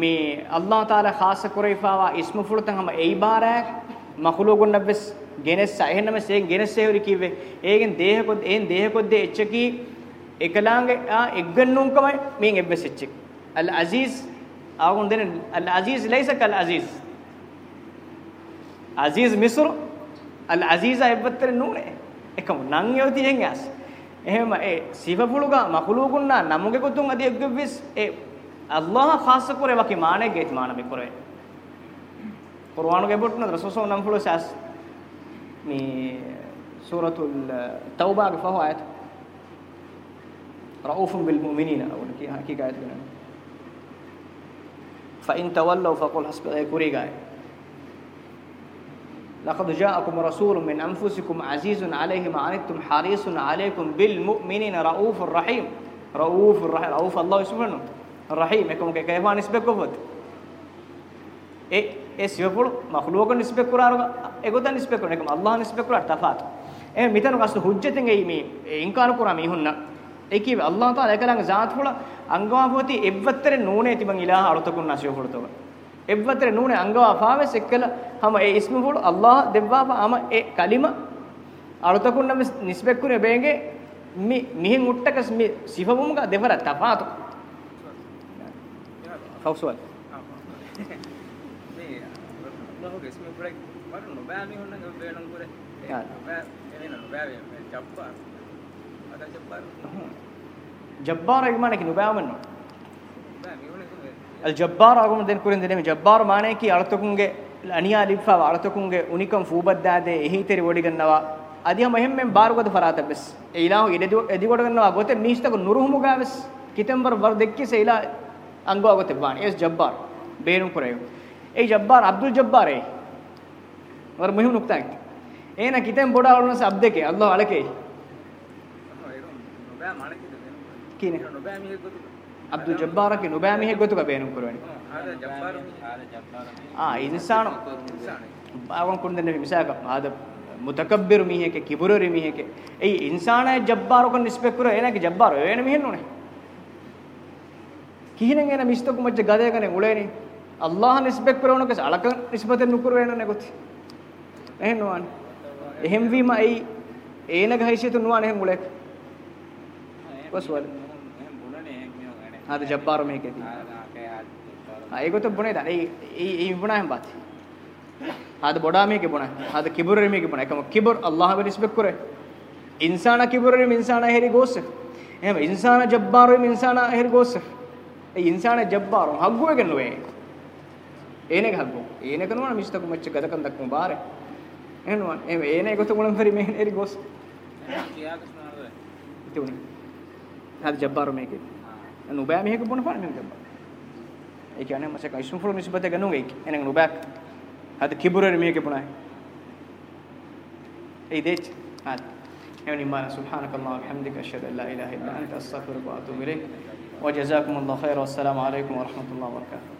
මේ අල්ලාහ් තාලා ખાસ කරේපාවා ඉස්මු ෆුලතන් හැම ඒ ඉබාරා මහලුවගොන්න වෙස් ගෙනස්ස එහෙනම සෙන් ගෙනස්සේවරි කිව්වේ ඒගෙන් දේහකොත් ඒන් දේහකොද්දේ එච්චකි එකලාංග ආ එක්ගන්නුම්කමයි මේන් එබ්බෙස් එච්චක් අල් අසීස් ආගොන් දෙන අල් අසීස් ලයිස කල් අසීස් අසීස් මිස්ර අල් අසීසා එබ්බතර නූනේ එකම නං යෝති එංගස් එහෙම ඒ සිවපුලුගා මහලුවගොන්න නමුගේ කොතුන් අදී එක්ගෙව්විස් ඒ අල්ලාහ ખાસ කරේ වකි මානෙ ගේත් මානෙ කරේ قرآن جبت ندرس وصو نمفلو ساس مي سورة التوبة فهو آيات رؤوف بالمؤمنين أو كي هاكي قاعد فإن تولوا فقل حسبي إيه، كوري قاعد لقد جاءكم رسول من أنفسكم عزيز عليه ما عنتم حريص عليكم بالمؤمنين رؤوف الرحيم رؤوف الرحيم رؤوف الله سبحانه الرحيم يكون إيه، كيف نسبة كفت إيه ඒ සිවපුළු මහලුවක නිස්බෙක් කුරාරග එගොතන් නිස්බෙක් කරන එකම අල්ලාහ නිස්බෙක් කුරාට තෆාත් එහෙනම් මිතන කස්තු හුජ්ජතෙන් ඒ මේ ඉන්කාර කුරා මිහුන්න ඒ කියවේ අල්ලාහ තාලා එකලංග ذات හොල අංගවාපෝති එව්වතරේ නූනේ තිබන් ඉලාහ අරුතකුන් නසියපුළු තෝක එව්වතරේ නූනේ අංගවාපාවෙස් එක්කල හැම ඒ ඉස්ම හොල අල්ලාහ දෙව්වාපා ආම ඒ කලිම අරුතකුන් නම් නිස්බෙක් කුරේ බේගේ මි මිහින් උට්ටකස් මි සිවමුග දෙවර තෆාතු කෞසල් ගෙස්ම ගොඩක් මට නොබෑ මේ හොන්න බේලම් කරේ නොබෑ එන නොබෑ ජබ්බාර් අද ජබ්බාර් ජබ්බාර් එක মানে কি නොබෑ මන්නෝ الجبار اقوم دين كورين دين جبار معنی کی අලතකුන්ගේ අනියා ලිප්පා අලතකුන්ගේ උනිකම් ෆූබද්දාදේ එහි තෙරි වඩි ගන්නවා අදිහ මහෙම්මෙන් බාරුගත ෆරාත බස් ඒලාහ ඉදෙදි එදිකොට ගන්නවා ගොතෙ මිස්තක නුරුහුමු ගාවස් කිතෙන්බර වර දෙක්කේ සේලා අංගව ගොතෙ බාන එස් ජබ්බාර් බේරුම් කරේ এই জব্বার আব্দুল জব্বার এই और मुहिम नुकता है ए ना कितें बोड़ा और से अब देखे अल्लाह वाले के किने अब्दुल जब्बार के नुबा में है गोतुका बेनुम करवानी हां इंसान बावन कुन देने मिसा का आद मुतकब्बिर मी है के किबुर री मी है के ए इंसान है जब्बार को निस्पेक्ट करो ए ना के जब्बार ए ना मी है नोने किने ना मिस्तो को मच गदे कने उले नहीं අල්ලාහ නිස්බෙක් කරනකස අලක නිස්බතෙන් නුකුර වෙනනේ ගොති එහෙම නෝන එහෙම වීම ඒ ඒන ගහයිසිත නෝන එහෙම මුලෙක් බස් වල හද ජබ්බාර මේකේ ආ ඒකත් බොනේ දා ඒ ඒ ඉබුණා හැම බාති හද බොඩා මේකේ බොනා හද කිබුර මේකේ බොනා එකම කිබුර අල්ලාහ වෙ නිස්බෙක් කරේ ඉන්සාන කිබුර වෙ ඉන්සාන හැරි ගෝස් එහෙම ඉන්සාන ජබ්බාර වෙ ඉන්සාන හැරි ගෝස් ඒ ඉන්සාන ජබ්බාර හග්ගුවගෙන වේ ඒනෙක හබ්බු ඒනෙක නෝන මිස්තකු මච්ච ගදකන් දක්කම බාරේ එනවා එම ඒනෙක ගොත ගුණ පරි මේ එරි ගොස් ඉතුනේ හද ජබ්බාර මේකේ නුබෑ මේක බොන පාන මේ ජබ්බා ඒ කියන්නේ මචක ඉසුම් ෆුල් මිස්බත ගනු ඒක එනක නුබෑ හද කිබුරේ මේකේ පුණයි ඒ දෙච් හද يعني ما سبحانك اللهم وبحمدك اشهد ان لا اله الا انت استغفرك واتوب اليك وجزاكم الله خير والسلام عليكم ورحمه الله وبركاته